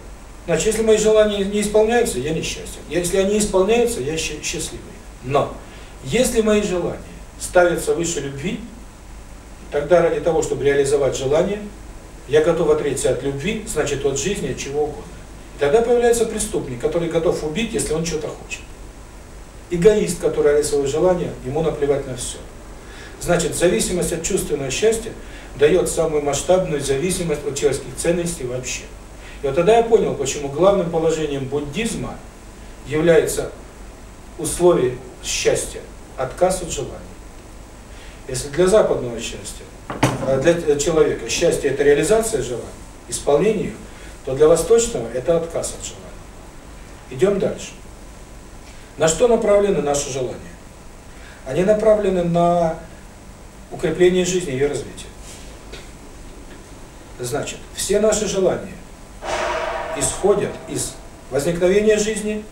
Speaker 2: Значит, если мои желания не исполняются, я несчастен. Если они исполняются, я счастливый. Но, если мои желания ставятся выше любви, тогда ради того, чтобы реализовать желание, я готов отречься от любви, значит, от жизни, от чего угодно. Тогда появляется преступник, который готов убить, если он что-то хочет. Эгоист, который ради своего желания, ему наплевать на все. Значит, зависимость от чувственного счастья дает самую масштабную зависимость от человеческих ценностей вообще. И вот тогда я понял, почему главным положением буддизма является условие счастья, отказ от желаний. Если для западного счастья, э, для человека счастье – это реализация желаний, исполнение их, то для восточного это отказ от желания. Идем дальше. На что направлены наши желания? Они направлены на укрепление жизни, ее развитие. Значит, все наши желания исходят из возникновения жизни,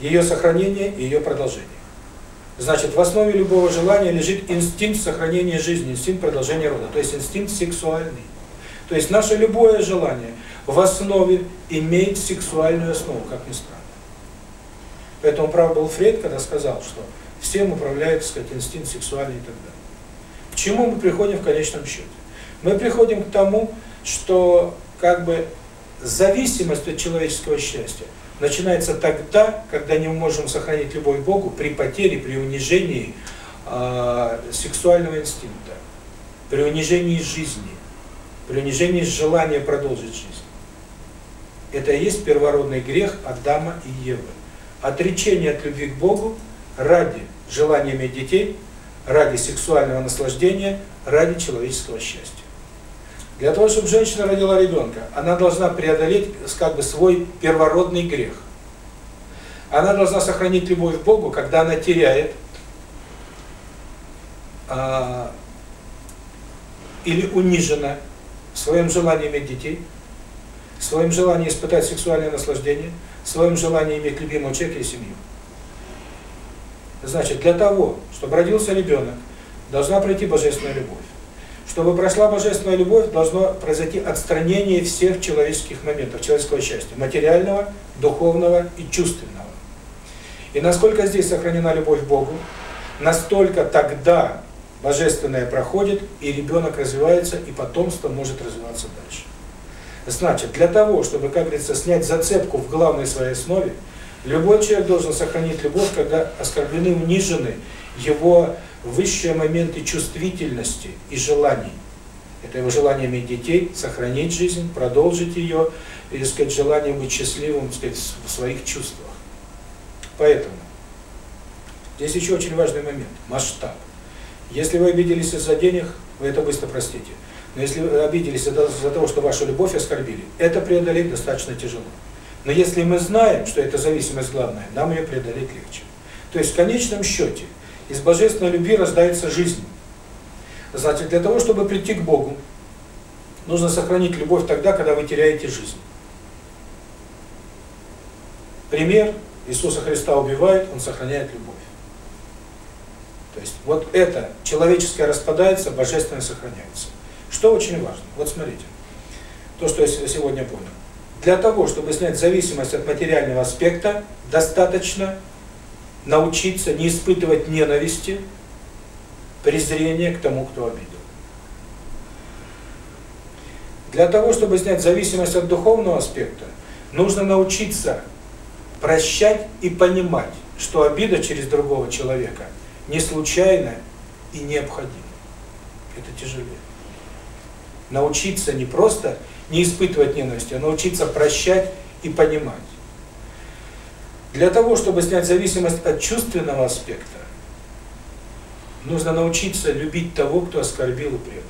Speaker 2: ее сохранения и ее продолжения. Значит, в основе любого желания лежит инстинкт сохранения жизни, инстинкт продолжения рода, то есть инстинкт сексуальный. То есть наше любое желание в основе имеет сексуальную основу, как ни странно. Поэтому прав был Фрейд, когда сказал, что всем управляет, так сказать, инстинкт сексуальный и так далее. К чему мы приходим в конечном счете? Мы приходим к тому, что как бы зависимость от человеческого счастья начинается тогда, когда не можем сохранить любовь Богу при потере, при унижении э, сексуального инстинкта, при унижении жизни, при унижении желания продолжить жизнь. Это и есть первородный грех Адама и Евы. Отречение от любви к Богу ради желания иметь детей, ради сексуального наслаждения, ради человеческого счастья. Для того, чтобы женщина родила ребенка, она должна преодолеть как бы свой первородный грех. Она должна сохранить любовь к Богу, когда она теряет
Speaker 3: а, или унижена в своем желании иметь детей, в своем желании испытать сексуальное наслаждение, в своем желании иметь любимого человека и семью. Значит, для того, чтобы родился ребенок, должна пройти божественная любовь. Чтобы прошла божественная любовь, должно произойти отстранение всех человеческих моментов, человеческого счастья, материального, духовного и чувственного. И насколько здесь сохранена любовь к Богу, настолько тогда божественное проходит, и ребенок развивается, и потомство может развиваться дальше. Значит, для того, чтобы, как говорится, снять зацепку в главной своей основе, любой человек должен сохранить любовь, когда оскорблены, унижены его высшие моменты чувствительности и желаний. Это его желание иметь детей, сохранить жизнь, продолжить ее, и, сказать, желание быть счастливым, сказать, в своих чувствах. Поэтому здесь еще очень важный момент – масштаб. Если вы обиделись из-за денег, вы это быстро простите. Но если вы обиделись из-за того, что вашу любовь оскорбили, это преодолеть достаточно тяжело. Но если мы знаем, что это зависимость главная, нам ее преодолеть легче. То есть в конечном счете из божественной любви рождается жизнь. Значит, для того, чтобы прийти к Богу, нужно сохранить любовь тогда, когда вы теряете жизнь. Пример. Иисуса Христа убивает, Он сохраняет любовь. То есть вот это человеческое распадается, божественное сохраняется. Что очень важно. Вот смотрите. То, что я сегодня понял. Для того, чтобы снять зависимость от материального аспекта, достаточно научиться не испытывать ненависти, презрения к тому, кто обидел. Для того, чтобы снять зависимость от духовного аспекта, нужно научиться прощать и понимать, что обида через другого человека не случайна и необходима. Это тяжелее. Научиться не просто не испытывать ненависти, а научиться прощать и понимать. Для того, чтобы снять зависимость от чувственного аспекта, нужно научиться любить того, кто оскорбил и предал.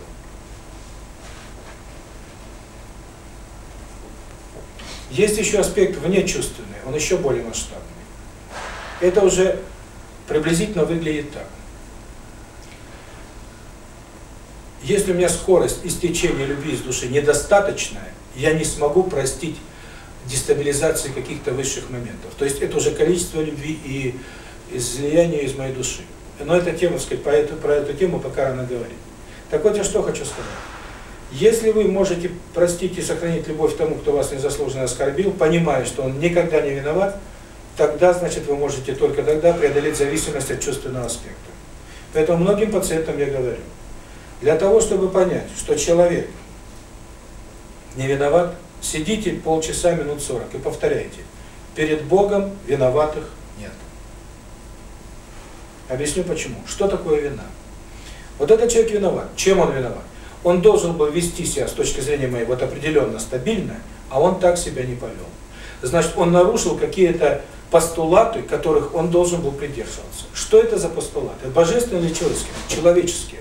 Speaker 3: Есть еще аспект внечувственный, он еще более масштабный. Это уже приблизительно выглядит так. Если у меня скорость истечения любви из души недостаточная, я не смогу простить дестабилизации каких-то высших моментов. То есть это уже количество любви и излияние из моей души. Но эта тема, сказать, про эту, про эту тему пока рано говорить. Так вот я что хочу сказать. Если вы можете простить и сохранить любовь тому, кто вас незаслуженно оскорбил, понимая, что он никогда не виноват, тогда, значит, вы можете только тогда преодолеть зависимость от чувственного аспекта. Поэтому многим пациентам я говорю, для того, чтобы понять, что человек не виноват, Сидите полчаса, минут сорок и повторяйте. Перед Богом виноватых нет. Объясню почему. Что такое вина? Вот этот человек виноват. Чем он виноват? Он должен был вести себя с точки зрения моей вот определенно стабильно, а он так себя не повел. Значит, он нарушил какие-то постулаты, которых он должен был придерживаться. Что это за постулаты? Божественные или человеческие? Человеческие.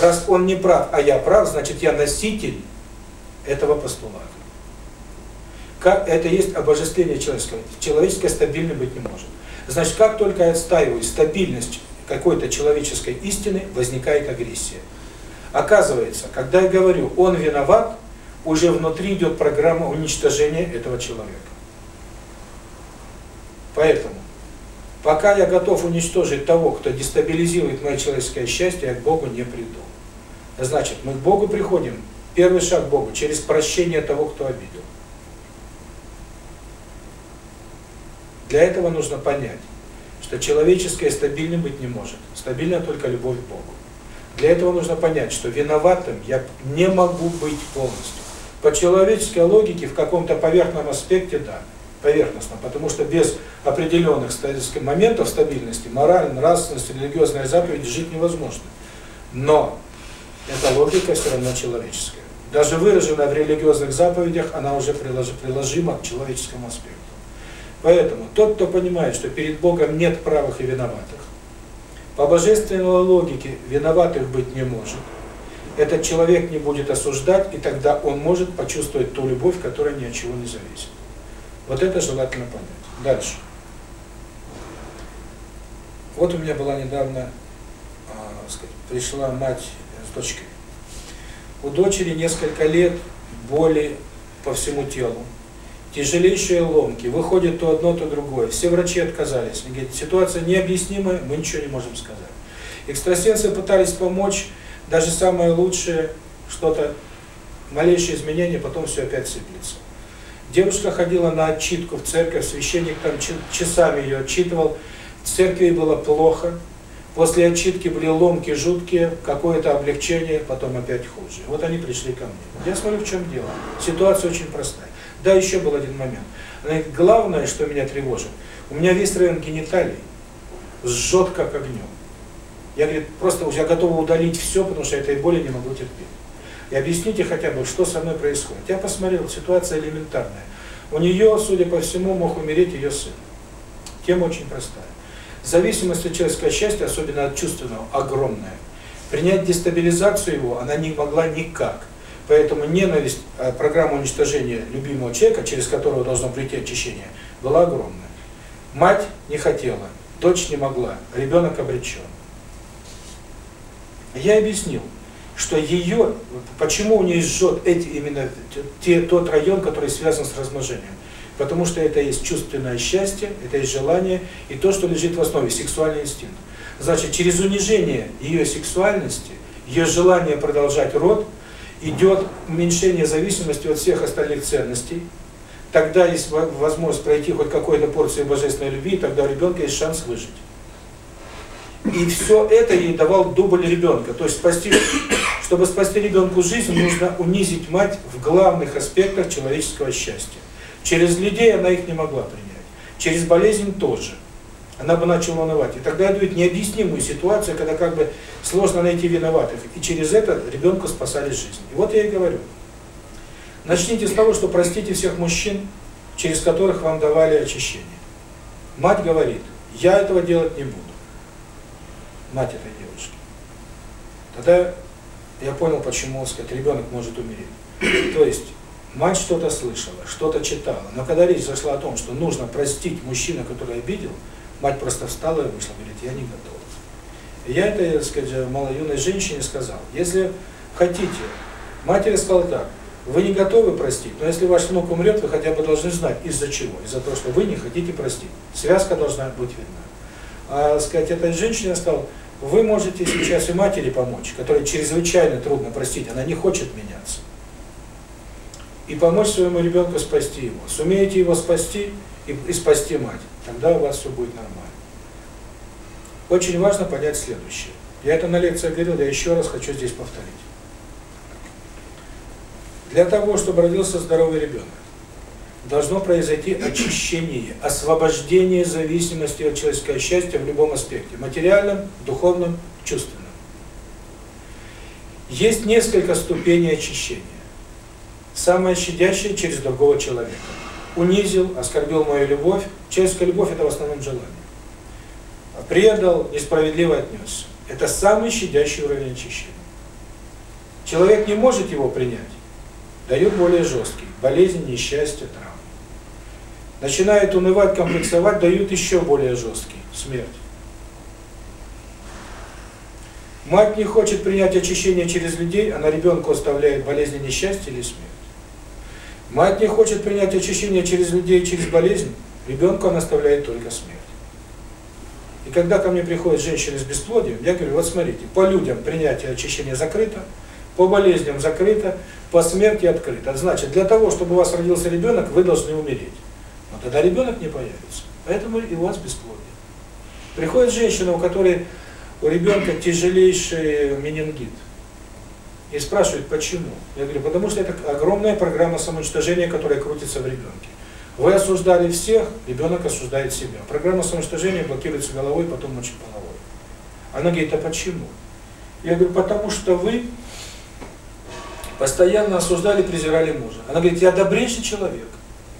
Speaker 3: Раз он не прав, а я прав, значит я носитель этого постулата. Как это есть обожествление человеческого. Человеческое стабильно быть не может. Значит, как только я отстаиваю стабильность какой-то человеческой истины, возникает агрессия. Оказывается, когда я говорю «он виноват», уже внутри идет программа уничтожения этого человека. Поэтому, пока я готов уничтожить того, кто дестабилизирует мое человеческое счастье, я к Богу не приду. Значит, мы к Богу приходим, первый шаг к Богу, через прощение того, кто обидел. Для этого нужно понять, что человеческое стабильным быть не может. Стабильна только любовь к Богу. Для этого нужно понять, что виноватым я не могу быть полностью. По человеческой логике в каком-то поверхностном аспекте да, поверхностно, потому что без определенных моментов стабильности, мораль, нравственность, религиозная заповедь жить невозможно. Но эта логика все равно человеческая. Даже выраженная в религиозных заповедях, она уже приложима к человеческому аспекту. Поэтому тот, кто понимает, что перед Богом нет правых и виноватых, по божественной логике виноватых быть не может, этот человек не будет осуждать, и тогда он может почувствовать ту любовь, которая ни от чего не зависит. Вот это желательно понять. Дальше. Вот у меня была недавно так сказать, пришла мать с дочкой. У дочери несколько лет боли по всему телу, тяжелейшие ломки, выходит то одно, то другое. Все врачи отказались. Они говорят, ситуация необъяснимая, мы ничего не можем сказать. Экстрасенсы пытались помочь, даже самое лучшее, что-то, малейшее изменение, потом все опять сыплется. Девушка ходила на отчитку в церковь, священник там часами ее отчитывал, в церкви было плохо, после отчитки были ломки жуткие, какое-то облегчение, потом опять хуже. Вот они пришли ко мне. Я смотрю, в чем дело. Ситуация очень простая. Да, еще был один момент. Главное, что меня тревожит, у меня весь район гениталий сжет как огнем. Я, говорит, просто уже готова удалить все, потому что этой боли не могу терпеть. И объясните хотя бы, что со мной происходит. Я посмотрел, ситуация элементарная. У нее, судя по всему, мог умереть ее сын. Тема очень простая. Зависимость от человеческого счастья, особенно от чувственного, огромная. Принять дестабилизацию его она не могла никак. Поэтому ненависть, а, программа уничтожения любимого человека, через которого должно прийти очищение, была огромная. Мать не хотела, дочь не могла, ребенок обречен. Я объяснил, что ее, почему у нее жжет эти, именно те, тот район, который связан с размножением. Потому что это есть чувственное счастье, это есть желание, и то, что лежит в основе, сексуальный инстинкт. Значит, через унижение ее сексуальности, ее желание продолжать род, идет уменьшение зависимости от всех остальных ценностей, тогда есть возможность пройти хоть какой-то порцию божественной любви, тогда у ребенка есть шанс выжить. И все это ей давал дубль ребенка. То есть спасти, чтобы спасти ребенку жизнь, нужно унизить мать в главных аспектах человеческого счастья. Через людей она их не могла принять. Через болезнь тоже. Она бы начала волновать. И тогда идет необъяснимую ситуацию, когда как бы сложно найти виноватых. И через это ребенку спасали жизнь. И вот я и говорю. Начните с того, что простите всех мужчин, через которых вам давали очищение. Мать говорит, я этого делать не буду мать этой девушки. Тогда я понял, почему, сказать, ребенок может умереть. То есть, мать что-то слышала, что-то читала, но когда речь зашла о том, что нужно простить мужчину, который обидел, мать просто встала и вышла, говорит, я не готова. Я это, так сказать, малоюной женщине сказал, если хотите, матери сказала так, вы не готовы простить, но если ваш внук умрет, вы хотя бы должны знать, из-за чего. Из-за того, что вы не хотите простить. Связка должна быть видна. А, сказать, этой женщине сказал, вы можете сейчас и матери помочь, которой чрезвычайно трудно простить, она не хочет меняться. И помочь своему ребенку спасти его. Сумеете его спасти и, и спасти мать, тогда у вас все будет нормально. Очень важно понять следующее. Я это на лекции говорил, я еще раз хочу здесь повторить. Для того, чтобы родился здоровый ребенок, должно произойти очищение, освобождение зависимости от человеческого счастья в любом аспекте, материальном, духовном, чувственном. Есть несколько ступеней очищения. Самое щадящее через другого человека. Унизил, оскорбил мою любовь. Человеческая любовь – это в основном желание. Предал, несправедливо отнесся. Это самый щадящий уровень очищения. Человек не может его принять, дают более жесткий. Болезнь, несчастье, травма начинает унывать, комплексовать, дают еще более жесткий – смерть. Мать не хочет принять очищение через людей, она ребенку оставляет болезнь, несчастье или смерть. Мать не хочет принять очищение через людей, через болезнь, ребенку она оставляет только смерть. И когда ко мне приходят женщины с бесплодием, я говорю, вот смотрите, по людям принятие очищения закрыто, по болезням закрыто, по смерти открыто. Значит, для того, чтобы у вас родился ребенок, вы должны умереть. Но тогда ребенок не появится. Поэтому и у вас бесплодие. Приходит женщина, у которой у ребенка тяжелейший менингит. И спрашивает, почему? Я говорю, потому что это огромная программа самоуничтожения, которая крутится в ребенке. Вы осуждали всех, ребенок осуждает себя. Программа самоуничтожения блокируется головой, потом мочеполовой. Она говорит, а почему? Я говорю, потому что вы постоянно осуждали, презирали мужа. Она говорит, я добрейший человек.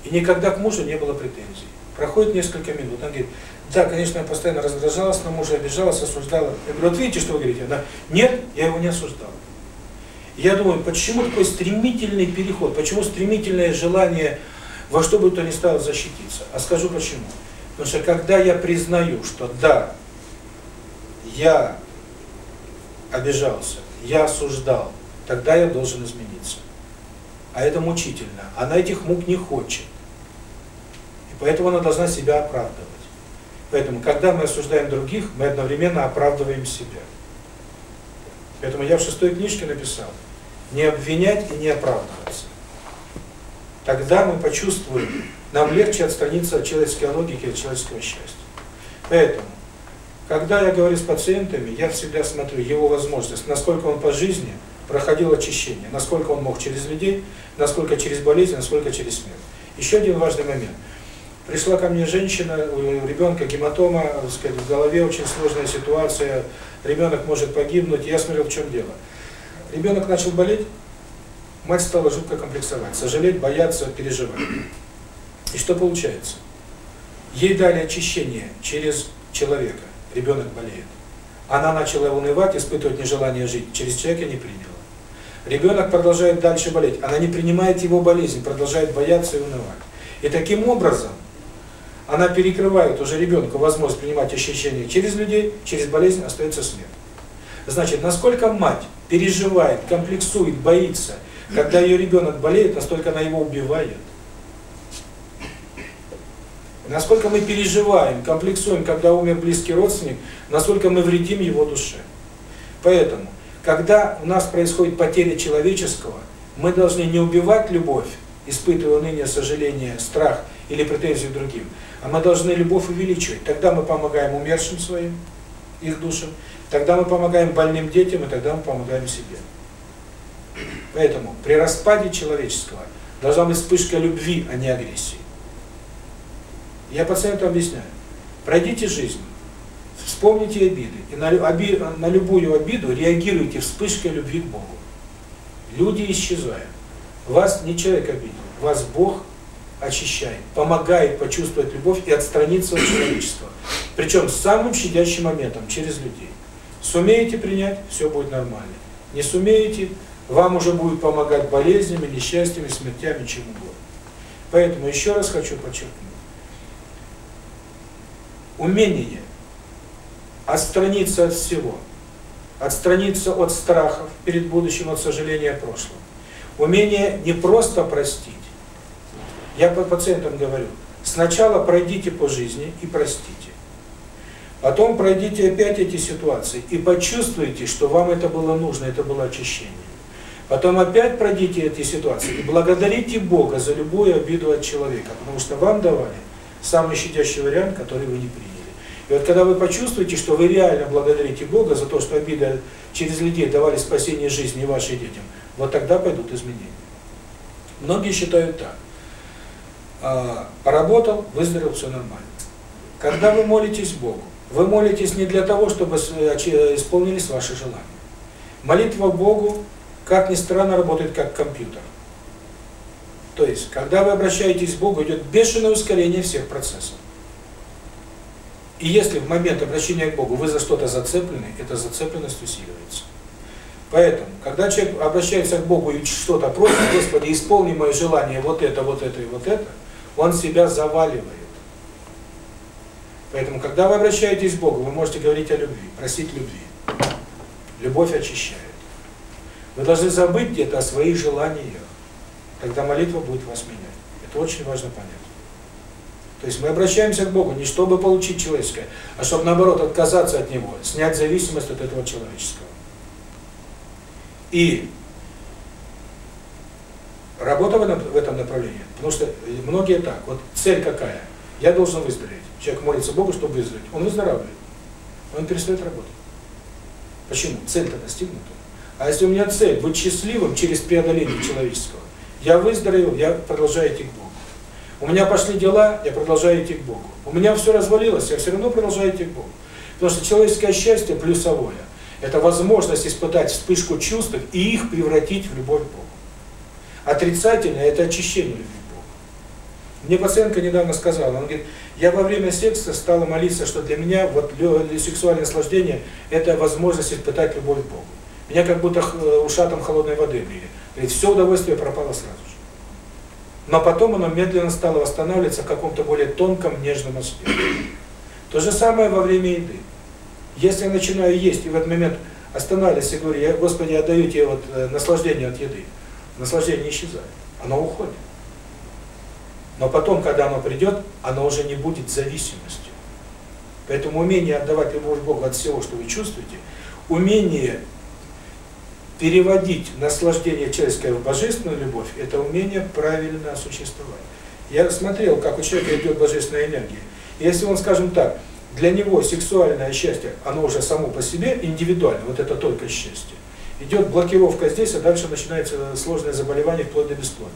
Speaker 3: И никогда к мужу не было претензий. Проходит несколько минут, он говорит, да, конечно, я постоянно раздражалась на мужа, обижалась, осуждала. Я говорю, вот видите, что вы говорите? Она, нет, я его не осуждала. Я думаю, почему такой стремительный переход, почему стремительное желание во что бы то ни стало защититься? А скажу почему. Потому что когда я признаю, что да, я обижался, я осуждал, тогда я должен измениться. А это мучительно. Она этих мук не хочет. И поэтому она должна себя оправдывать. Поэтому, когда мы осуждаем других, мы одновременно оправдываем себя. Поэтому я в шестой книжке написал, не обвинять и не оправдываться. Тогда мы почувствуем, нам легче отстраниться от человеческой логики, от человеческого счастья. Поэтому, когда я говорю с пациентами, я всегда смотрю его возможность, насколько он по жизни проходил очищение, насколько он мог через людей, насколько через болезнь, насколько через смерть. Еще один важный момент. Пришла ко мне женщина, у ребенка гематома, сказать, в голове очень сложная ситуация, ребенок может погибнуть. Я смотрел, в чем дело. Ребенок начал болеть, мать стала жутко комплексовать, сожалеть, бояться, переживать. И что получается? Ей дали очищение через человека, ребенок болеет. Она начала унывать, испытывать нежелание жить, через человека не приняла. Ребенок продолжает дальше болеть, она не принимает его болезнь, продолжает бояться и унывать. И таким образом она перекрывает уже ребенку возможность принимать ощущения через людей, через болезнь остается смерть. Значит, насколько мать переживает, комплексует, боится, когда ее ребенок болеет, настолько она его убивает. Насколько мы переживаем, комплексуем, когда умер близкий родственник, насколько мы вредим его душе. Поэтому, когда у нас происходит потеря человеческого, мы должны не убивать любовь, испытывая уныние, сожаление, страх или претензии к другим, а мы должны любовь увеличивать. Тогда мы помогаем умершим своим, их душам, тогда мы помогаем больным детям, и тогда мы помогаем себе. Поэтому при распаде человеческого должна быть вспышка любви, а не агрессии. Я пациенту объясняю. Пройдите жизнь, вспомните обиды, и на, оби, на любую обиду реагируйте вспышкой любви к Богу. Люди исчезают. Вас не человек обидел, вас Бог очищает, помогает почувствовать любовь и отстраниться от человечества. Причем самым щадящим моментом, через людей. Сумеете принять, все будет нормально. Не сумеете, вам уже будет помогать болезнями, несчастьями, смертями, чем угодно. Поэтому еще раз хочу подчеркнуть. Умение отстраниться от всего, отстраниться от страхов перед будущим, от сожаления о прошлом. Умение не просто простить. Я по пациентам говорю, сначала пройдите по жизни и простите. Потом пройдите опять эти ситуации и почувствуйте, что вам это было нужно, это было очищение. Потом опять пройдите эти ситуации и благодарите Бога за любую обиду от человека, потому что вам давали самый щадящий вариант, который вы не приняли. И вот когда вы почувствуете, что вы реально благодарите Бога за то, что обиды через людей давали спасение жизни вашим детям, вот тогда пойдут изменения. Многие считают так. А, поработал, выздоровел, все нормально. Когда вы молитесь Богу, вы молитесь не для того, чтобы исполнились ваши желания. Молитва Богу как ни странно, работает как компьютер. То есть, когда вы обращаетесь к Богу, идет бешеное ускорение всех процессов. И если в момент обращения к Богу вы за что-то зацеплены, эта зацепленность усиливается. Поэтому, когда человек обращается к Богу и что-то просит, Господи, исполни мое желание, вот это, вот это и вот это, он себя заваливает. Поэтому, когда вы обращаетесь к Богу, вы можете говорить о любви, просить любви. Любовь очищает. Вы должны забыть где-то о своих желаниях. Тогда молитва будет вас менять. Это очень важно понять. То есть мы обращаемся к Богу не чтобы получить человеческое, а чтобы наоборот отказаться от Него, снять зависимость от этого человеческого. И работа в этом направлении, потому что многие так, вот цель какая? Я должен выздороветь. Человек молится Богу, чтобы выздороветь. Он выздоравливает. Он перестает работать. Почему? Цель-то достигнута. А если у меня цель быть счастливым через преодоление человеческого, я выздоровел, я продолжаю идти к Богу. У меня пошли дела, я продолжаю идти к Богу. У меня все развалилось, я все равно продолжаю идти к Богу. Потому что человеческое счастье плюсовое – это возможность испытать вспышку чувств и их превратить в любовь к Богу. Отрицательное – это очищение любви. Мне пациентка недавно сказала, она говорит, я во время секса стала молиться, что для меня вот сексуальное наслаждение – это возможность испытать любовь к Богу. Меня как будто э, ушатом холодной воды били. И все удовольствие пропало сразу же. Но потом оно медленно стало восстанавливаться в каком-то более тонком, нежном аспекте. То же самое во время еды. Если я начинаю есть, и в этот момент останавливаюсь и говорю, я, Господи, я даю тебе вот э, наслаждение от еды. Наслаждение исчезает, оно уходит. Но потом, когда оно придет, оно уже не будет зависимостью. Поэтому умение отдавать любовь Богу от всего, что вы чувствуете, умение переводить наслаждение человеческое в божественную любовь, это умение правильно существовать. Я смотрел, как у человека идет божественная энергия. Если он, скажем так, для него сексуальное счастье, оно уже само по себе индивидуально, вот это только счастье. Идет блокировка здесь, а дальше начинается сложное заболевание вплоть до бесплодия.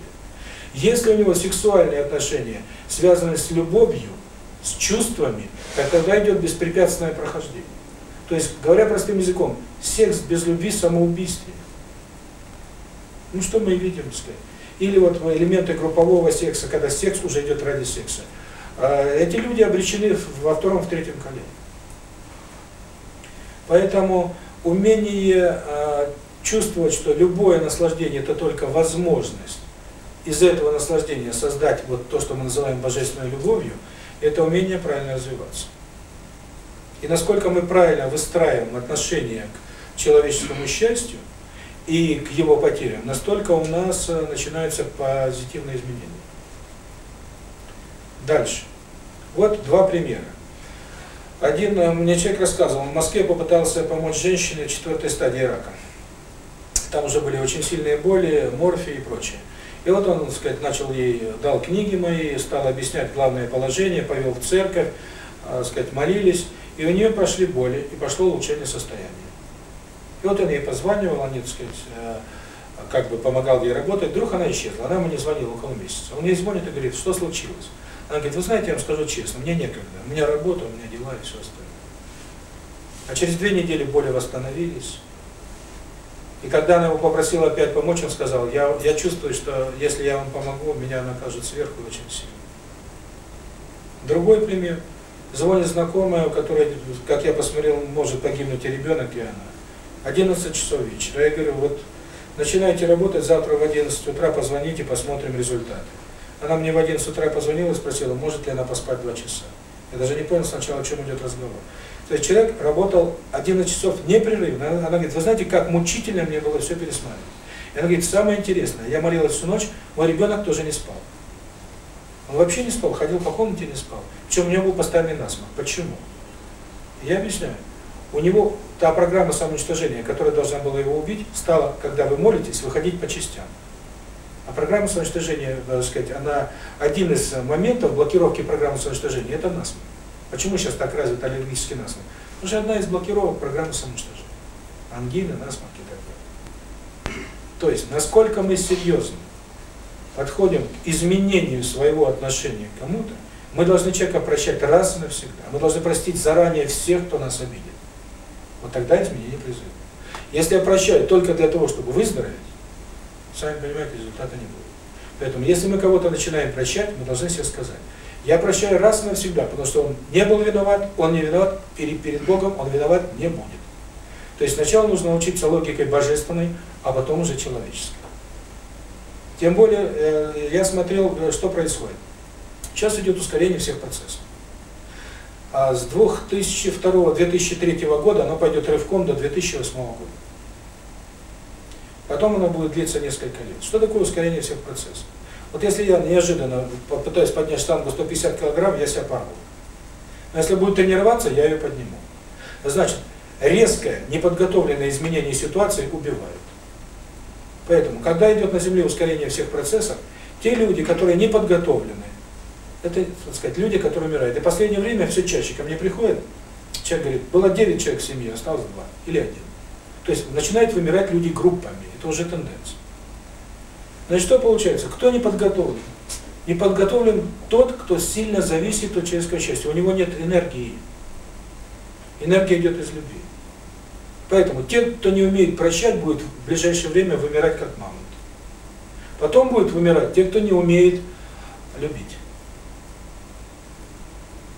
Speaker 3: Если у него сексуальные отношения связаны с любовью, с чувствами, тогда идет беспрепятственное прохождение. То есть, говоря простым языком, секс без любви – самоубийство. Ну что мы видим, так сказать. Или вот элементы группового секса, когда секс уже идет ради секса. Эти люди обречены во втором, в третьем колене. Поэтому умение чувствовать, что любое наслаждение – это только возможность из этого наслаждения создать вот то, что мы называем божественной любовью, это умение правильно развиваться. И насколько мы правильно выстраиваем отношение к человеческому счастью и к его потерям, настолько у нас начинаются позитивные изменения. Дальше. Вот два примера. Один мне человек рассказывал, в Москве попытался помочь женщине четвертой стадии рака. Там уже были очень сильные боли, морфий и прочее. И вот он, так сказать, начал ей, дал книги мои, стал объяснять главное положение, повел в церковь, так сказать, молились, и у нее пошли боли, и пошло улучшение состояния. И вот он ей позванивал, они, так сказать, как бы помогал ей работать, вдруг она исчезла, она ему не звонила около месяца. Он ей звонит и говорит, что случилось? Она говорит, вы знаете, я вам скажу честно, мне некогда, у меня работа, у меня дела и все остальное. А через две недели боли восстановились, и когда она его попросила опять помочь, он сказал, я, я чувствую, что если я вам помогу, меня накажут сверху очень сильно. Другой пример. Звонит знакомая, у которой, как я посмотрел, может погибнуть и ребенок, и она. 11 часов вечера. Я говорю, вот начинайте работать, завтра в 11 утра позвоните, посмотрим результаты. Она мне в 11 утра позвонила и спросила, может ли она поспать 2 часа. Я даже не понял сначала, о чем идет разговор. То есть человек работал 11 часов непрерывно. Она, она говорит, вы знаете, как мучительно мне было все пересматривать. И она говорит, самое интересное, я молилась всю ночь, мой ребенок тоже не спал. Он вообще не спал, ходил по комнате не спал. Причем у него был постоянный насморк. Почему? Я объясняю. У него та программа самоуничтожения, которая должна была его убить, стала, когда вы молитесь, выходить по частям. А программа самоуничтожения, так сказать, она один из моментов блокировки программы самоуничтожения – это насморк. Почему сейчас так развит аллергический насморк? Потому что одна из блокировок программы самоуничтожения. Ангина, насморк и так далее. То есть, насколько мы серьезно подходим к изменению своего отношения к кому-то, мы должны человека прощать раз и навсегда. Мы должны простить заранее всех, кто нас обидит. Вот тогда изменения произойдут. Если я прощаю только для того, чтобы выздороветь, сами понимаете, результата не будет. Поэтому, если мы кого-то начинаем прощать, мы должны себе сказать, я прощаю раз и навсегда, потому что он не был виноват, он не виноват, перед, перед Богом он виноват не будет. То есть сначала нужно учиться логикой божественной, а потом уже человеческой. Тем более, э, я смотрел, э, что происходит. Сейчас идет ускорение всех процессов. А с 2002-2003 года оно пойдет рывком до 2008 года. Потом оно будет длиться несколько лет. Что такое ускорение всех процессов? Вот если я неожиданно попытаюсь поднять штангу 150 килограмм, я себя порву. Но если буду тренироваться, я ее подниму. Значит, резкое, неподготовленное изменение ситуации убивает. Поэтому, когда идет на Земле ускорение всех процессов, те люди, которые не подготовлены, это, так сказать, люди, которые умирают. И в последнее время все чаще ко мне приходят, человек говорит, было 9 человек в семье, осталось 2 или один. То есть начинают вымирать люди группами, это уже тенденция. Значит, что получается? Кто не подготовлен? Не подготовлен тот, кто сильно зависит от человеческого счастья. У него нет энергии. Энергия идет из любви. Поэтому те, кто не умеет прощать, будет в ближайшее время вымирать как мамонт. Потом будет вымирать те, кто не умеет любить.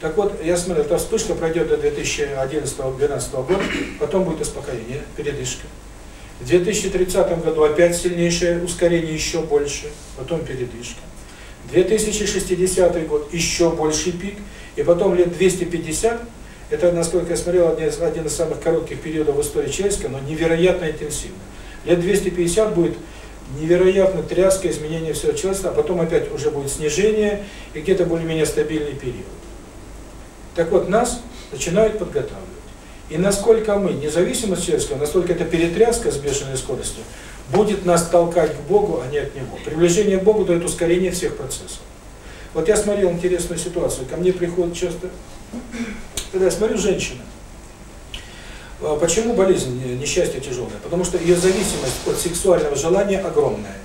Speaker 3: Так вот, я смотрю, эта вспышка пройдет до 2011-2012 года, потом будет успокоение, передышка. В 2030 году опять сильнейшее ускорение, еще больше, потом передышка. 2060 год еще больший пик, и потом лет 250 Это, насколько я смотрел, один из, самых коротких периодов в истории человечества, но невероятно интенсивно. Лет 250 будет невероятно тряска, изменение всего человечества, а потом опять уже будет снижение и где-то более-менее стабильный период. Так вот, нас начинают подготавливать. И насколько мы, независимость человеческого, настолько эта перетряска с бешеной скоростью, будет нас толкать к Богу, а не от Него. Приближение к Богу дает ускорение всех процессов. Вот я смотрел интересную ситуацию. Ко мне приходят часто, когда я смотрю женщина. А Почему болезнь, э, несчастье тяжелое? Потому что ее зависимость от сексуального желания огромная.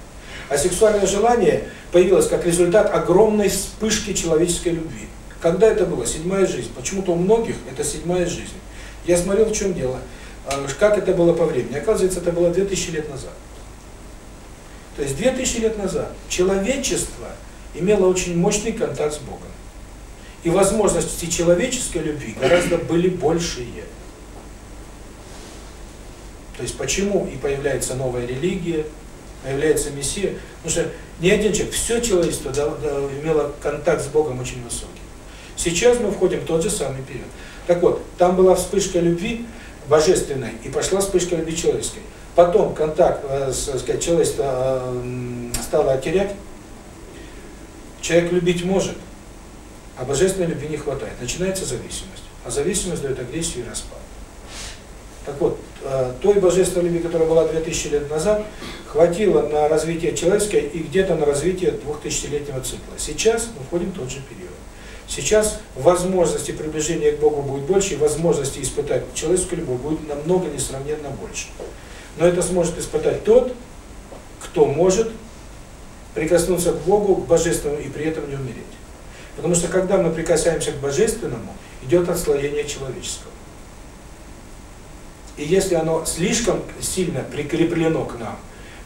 Speaker 3: А сексуальное желание появилось как результат огромной вспышки человеческой любви. Когда это было? Седьмая жизнь. Почему-то у многих это седьмая жизнь. Я смотрел, в чем дело. А, Как это было по времени? Оказывается, это было 2000 лет назад. То есть 2000 лет назад человечество имело очень мощный контакт с Богом. И возможности человеческой любви гораздо были большие. То есть почему и появляется новая религия, появляется Мессия? Потому что ни один человек, все человечество имело контакт с Богом очень высокий. Сейчас мы входим в тот же самый период. Так вот, там была вспышка любви божественной, и пошла вспышка любви человеческой. Потом контакт, э, сказать, человечество э, стало терять. Человек любить может, а божественной любви не хватает. Начинается зависимость. А зависимость дает агрессию и распад. Так вот, э, той божественной любви, которая была 2000 лет назад, хватило на развитие человеческое и где-то на развитие 2000-летнего цикла. Сейчас мы входим в тот же период. Сейчас возможности приближения к Богу будет больше, и возможности испытать человеческую любовь будет намного несравненно больше. Но это сможет испытать тот, кто может прикоснуться к Богу, к Божественному, и при этом не умереть. Потому что когда мы прикасаемся к Божественному, идет отслоение человеческого. И если оно слишком сильно прикреплено к нам,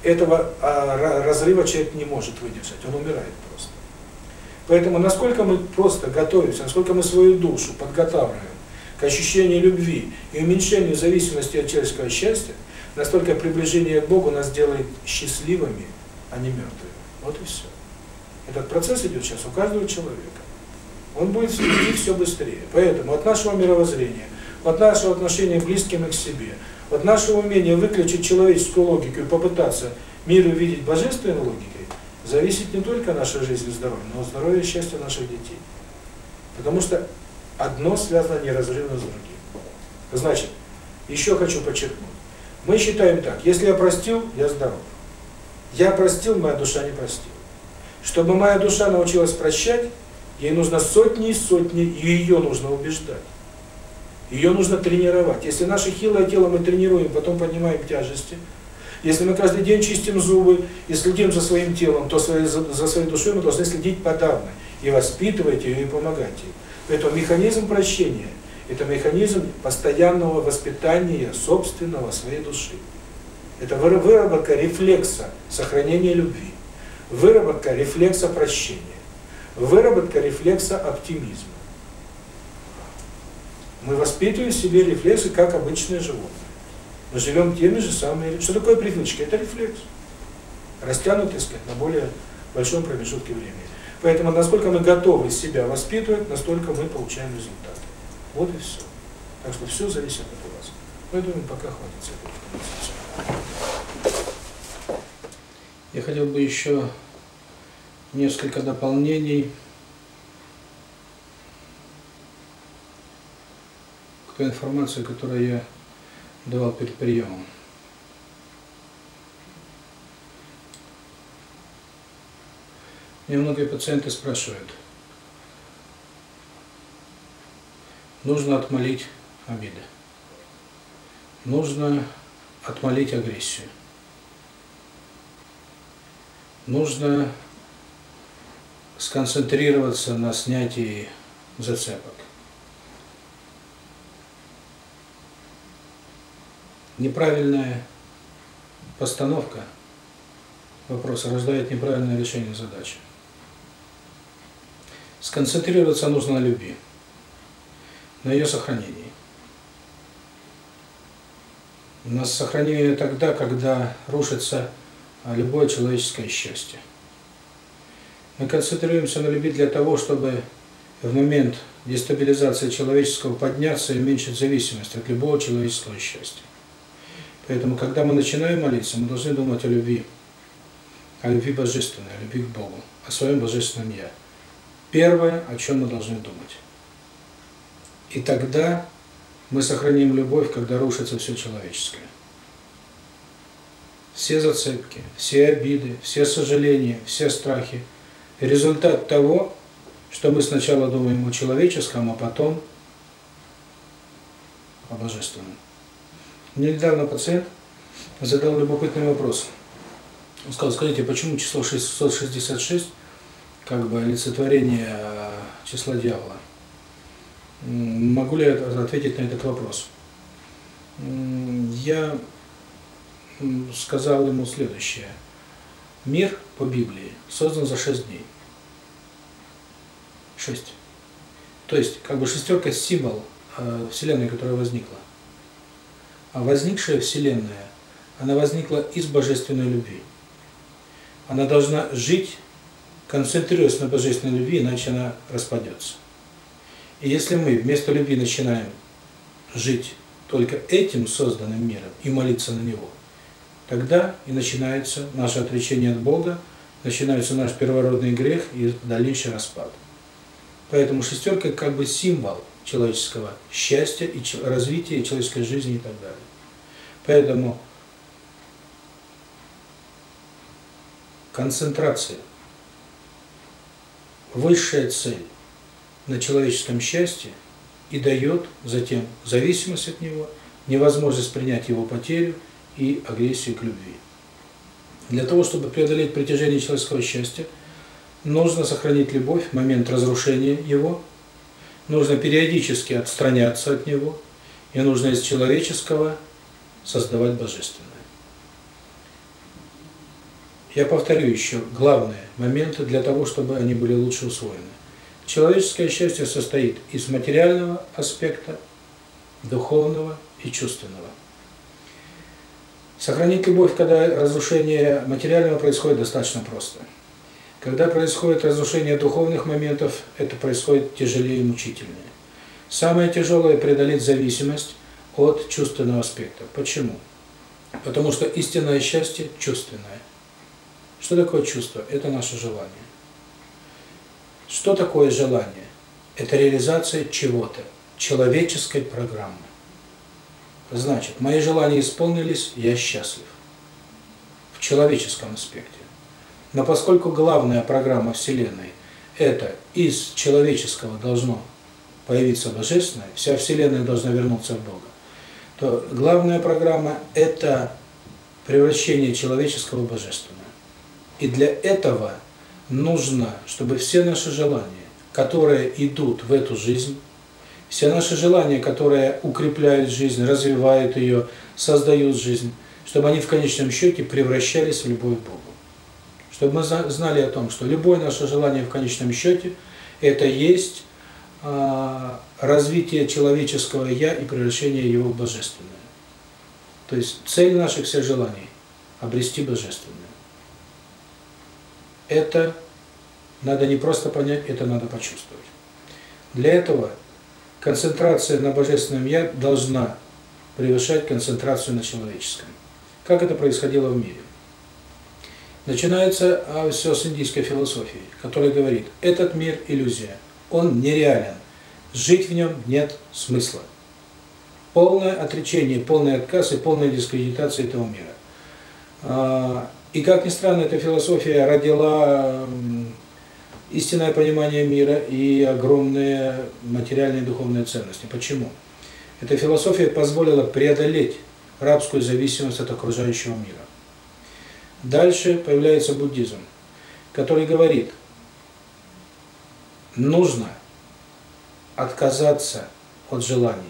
Speaker 3: этого а, разрыва человек не может выдержать, он умирает просто. Поэтому насколько мы просто готовимся, насколько мы свою душу подготавливаем к ощущению любви и уменьшению зависимости от человеческого счастья, настолько приближение к Богу нас делает счастливыми, а не мертвыми. Вот и все. Этот процесс идет сейчас у каждого человека. Он будет идти все быстрее. Поэтому от нашего мировоззрения, от нашего отношения к близким и к себе, от нашего умения выключить человеческую логику и попытаться мир увидеть божественной логикой, зависит не только наша жизнь и здоровье, но и здоровье и счастье наших детей. Потому что одно связано неразрывно с другим. Значит, еще хочу подчеркнуть. Мы считаем так, если я простил, я здоров. Я простил, моя душа не простила. Чтобы моя душа научилась прощать, ей нужно сотни и сотни, и ее нужно убеждать. Ее нужно тренировать. Если наше хилое тело мы тренируем, потом поднимаем тяжести, если мы каждый день чистим зубы и следим за своим телом, то своей, за своей душой мы должны следить подавно и воспитывать ее, и помогать ей. Поэтому механизм прощения – это механизм постоянного воспитания собственного своей души. Это выработка рефлекса сохранения любви, выработка рефлекса прощения, выработка рефлекса оптимизма. Мы воспитываем в себе рефлексы, как обычные животные. Мы живем теми же самыми... Что такое привычка? Это рефлекс. Растянутый, сказать, на более большом промежутке времени. Поэтому, насколько мы готовы себя воспитывать, настолько мы получаем результаты. Вот и все. Так что все зависит от вас. Поэтому пока хватит с.
Speaker 2: Я хотел бы еще несколько дополнений к той информации, которую я давал перед приемом. Меня многие пациенты спрашивают, нужно отмолить обиды, нужно отмолить агрессию, нужно сконцентрироваться на снятии зацепок. Неправильная постановка вопроса рождает неправильное решение задачи. Сконцентрироваться нужно на любви, на ее сохранении. На сохранение тогда, когда рушится любое человеческое счастье. Мы концентрируемся на любви для того, чтобы в момент дестабилизация человеческого подняться и уменьшить зависимость от любого человеческого счастья. Поэтому, когда мы начинаем молиться, мы должны думать о любви, о любви божественной, о любви к Богу, о своем божественном Я. Первое, о чем мы должны думать. И тогда мы сохраним любовь, когда рушится все человеческое. Все зацепки, все обиды, все сожаления, все страхи – результат того, что мы сначала думаем о человеческом, а потом о божественном. Мне недавно пациент задал любопытный вопрос. Он сказал, скажите, почему число 666 как бы олицетворение числа дьявола? Могу ли я ответить на этот вопрос? Я сказал ему следующее. Мир по Библии создан за 6 дней. 6. То есть, как бы шестерка – символ э, Вселенной, которая возникла. А возникшая Вселенная, она возникла из божественной любви. Она должна жить, концентрируясь на божественной любви, иначе она распадется. И если мы вместо любви начинаем жить только этим созданным миром и молиться на него, тогда и начинается наше отречение от Бога, начинается наш первородный грех и дальнейший распад. Поэтому шестерка как бы символ человеческого счастья и развития человеческой жизни и так далее. Поэтому концентрация, высшая цель на человеческом счастье и дает затем зависимость от него, невозможность принять его потерю и агрессию к любви. Для того, чтобы преодолеть притяжение человеческого счастья, нужно сохранить любовь в момент разрушения его, нужно периодически отстраняться от него, и нужно из человеческого создавать божественное. Я повторю еще главные моменты для того, чтобы они были лучше усвоены. Человеческое счастье состоит из материального аспекта, духовного и чувственного. Сохранить любовь, когда разрушение материального происходит, достаточно просто. Когда происходит разрушение духовных моментов, это происходит тяжелее и мучительнее. Самое тяжелое – преодолеть зависимость от чувственного аспекта. Почему? Потому что истинное счастье чувственное. Что такое чувство? Это наше желание. Что такое желание? Это реализация чего-то, человеческой программы. Значит, мои желания исполнились, я счастлив. В человеческом аспекте. Но поскольку главная программа Вселенной – это из человеческого должно появиться Божественное, вся Вселенная должна вернуться в Бога, то главная программа – это превращение человеческого в Божественное. И для этого – нужно, чтобы все наши желания, которые идут в эту жизнь, все наши желания, которые укрепляют жизнь, развивают ее, создают жизнь, чтобы они в конечном счете превращались в любовь к Богу. Чтобы мы знали о том, что любое наше желание в конечном счете – это есть а, развитие человеческого «я» и превращение его в божественное. То есть цель наших всех желаний – обрести божественное это надо не просто понять, это надо почувствовать. Для этого концентрация на Божественном Я должна превышать концентрацию на человеческом. Как это происходило в мире? Начинается а, все с индийской философии, которая говорит, этот мир – иллюзия, он нереален, жить в нем нет смысла. Полное отречение, полный отказ и полная дискредитация этого мира. А, и как ни странно, эта философия родила истинное понимание мира и огромные материальные и духовные ценности. Почему? Эта философия позволила преодолеть рабскую зависимость от окружающего мира. Дальше появляется буддизм, который говорит, нужно отказаться от желаний.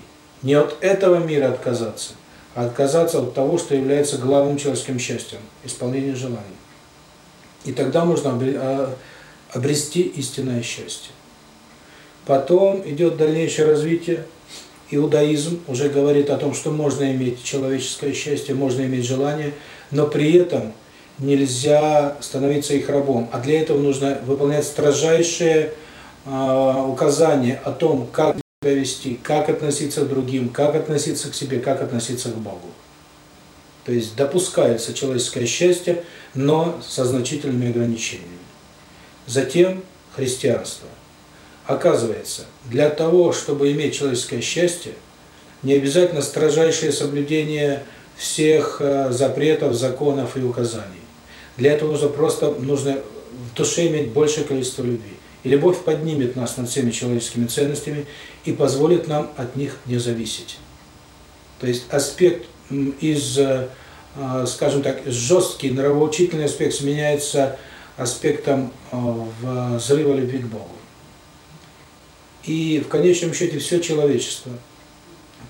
Speaker 2: Не от этого мира отказаться, а отказаться от того, что является главным человеческим счастьем – исполнение желаний. И тогда можно а, обрести истинное счастье. Потом идет дальнейшее развитие. Иудаизм уже говорит о том, что можно иметь человеческое счастье, можно иметь желание, но при этом нельзя становиться их рабом. А для этого нужно выполнять строжайшие э, указания о том, как себя вести, как относиться к другим, как относиться к себе, как относиться к Богу. То есть допускается человеческое счастье, но со значительными ограничениями. Затем христианство. Оказывается, для того, чтобы иметь человеческое счастье, не обязательно строжайшее соблюдение всех э, запретов, законов и указаний. Для этого нужно просто нужно в душе иметь большее количество любви. И любовь поднимет нас над всеми человеческими ценностями и позволит нам от них не зависеть. То есть аспект из, э, э, скажем так, жесткий нравоучительный аспект сменяется аспектом взрыва любви к Богу. И в конечном счете все человечество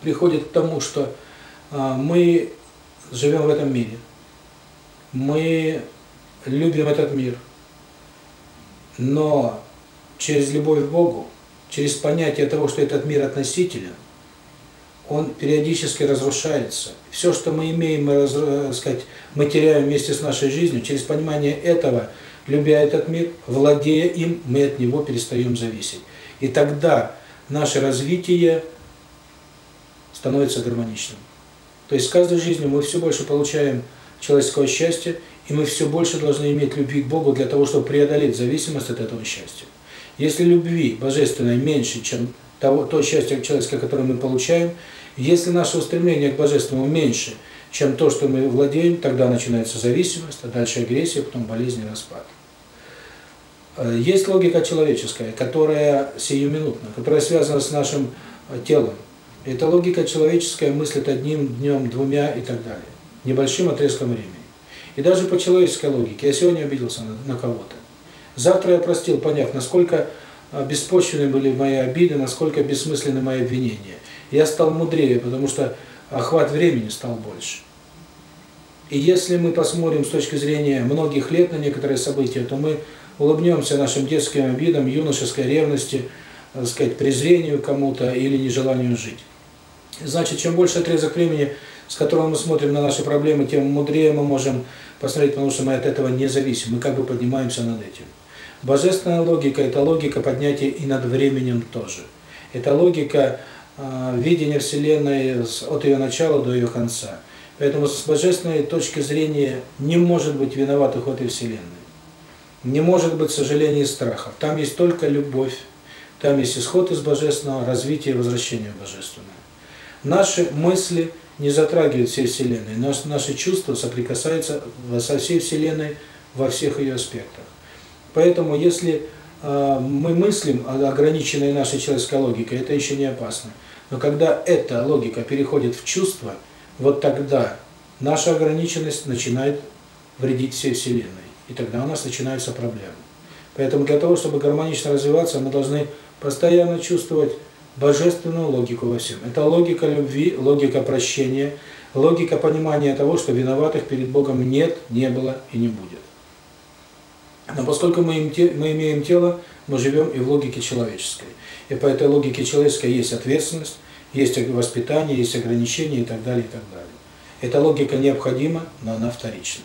Speaker 2: приходит к тому, что мы живем в этом мире. Мы любим этот мир. Но через любовь к Богу, через понятие того, что этот мир относителен, он периодически разрушается. Все, что мы имеем, мы, э, сказать, мы теряем вместе с нашей жизнью. Через понимание этого, любя этот мир, владея им, мы от него перестаем зависеть. И тогда наше развитие становится гармоничным. То есть с каждой жизнью мы все больше получаем человеческого счастья, и мы все больше должны иметь любви к Богу для того, чтобы преодолеть зависимость от этого счастья. Если любви божественной меньше, чем того, то счастье человеческое, которое мы получаем, если наше устремление к божественному меньше, чем то, что мы владеем, тогда начинается зависимость, а дальше агрессия, потом болезнь и распад. Э, есть логика человеческая, которая сиюминутна, которая связана с нашим э, телом, эта логика человеческая мыслит одним днем, двумя и так далее. Небольшим отрезком времени. И даже по человеческой логике. Я сегодня обиделся на, на кого-то. Завтра я простил, поняв, насколько а, беспочвенны были мои обиды, насколько бессмысленны мои обвинения. Я стал мудрее, потому что охват времени стал больше. И если мы посмотрим с точки зрения многих лет на некоторые события, то мы улыбнемся нашим детским обидам, юношеской ревности, так сказать, презрению кому-то или нежеланию жить. Значит, чем больше отрезок времени, с которого мы смотрим на наши проблемы, тем мудрее мы можем посмотреть, потому что мы от этого не зависим, мы как бы поднимаемся над этим. Божественная логика – это логика поднятия и над временем тоже. Это логика э, видения Вселенной от ее начала до ее конца. Поэтому с божественной точки зрения не может быть виноватых от этой Вселенной. Не может быть сожаления и страхов. Там есть только любовь. Там есть исход из божественного, развитие и возвращение божественное. Наши мысли не затрагивают всей Вселенной, но наши чувства соприкасаются со всей Вселенной во всех ее аспектах. Поэтому, если э, мы мыслим ограниченной нашей человеческой логикой, это еще не опасно. Но когда эта логика переходит в чувство, вот тогда наша ограниченность начинает вредить всей Вселенной. И тогда у нас начинаются проблемы. Поэтому для того, чтобы гармонично развиваться, мы должны постоянно чувствовать божественную логику во всем. Это логика любви, логика прощения, логика понимания того, что виноватых перед Богом нет, не было и не будет. Но поскольку мы, имеем тело, мы живем и в логике человеческой. И по этой логике человеческой есть ответственность, есть воспитание, есть ограничения и так далее, и так далее. Эта логика необходима, но она вторична.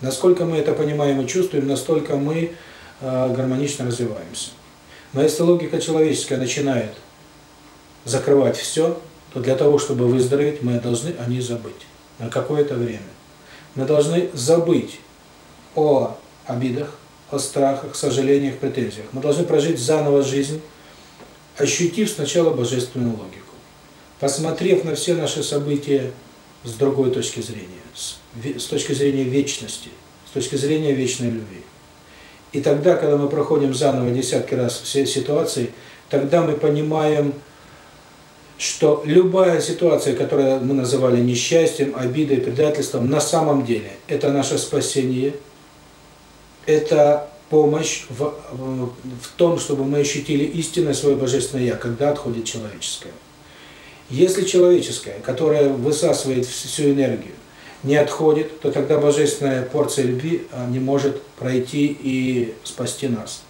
Speaker 2: Насколько мы это понимаем и чувствуем, настолько мы э, гармонично развиваемся. Но если логика человеческая начинает закрывать все, то для того, чтобы выздороветь, мы должны о ней забыть на какое-то время. Мы должны забыть о обидах, о страхах, сожалениях, претензиях. Мы должны прожить заново жизнь, ощутив сначала божественную логику. Посмотрев на все наши события с другой точки зрения, с точки зрения вечности, с точки зрения вечной любви. И тогда, когда мы проходим заново десятки раз все ситуации, тогда мы понимаем, что любая ситуация, которую мы называли несчастьем, обидой, предательством, на самом деле это наше спасение, это помощь в, в, том, чтобы мы ощутили истинное свое Божественное Я, когда отходит человеческое. Если человеческое, которое высасывает всю энергию, не отходит, то тогда божественная порция любви а, не может пройти и спасти нас.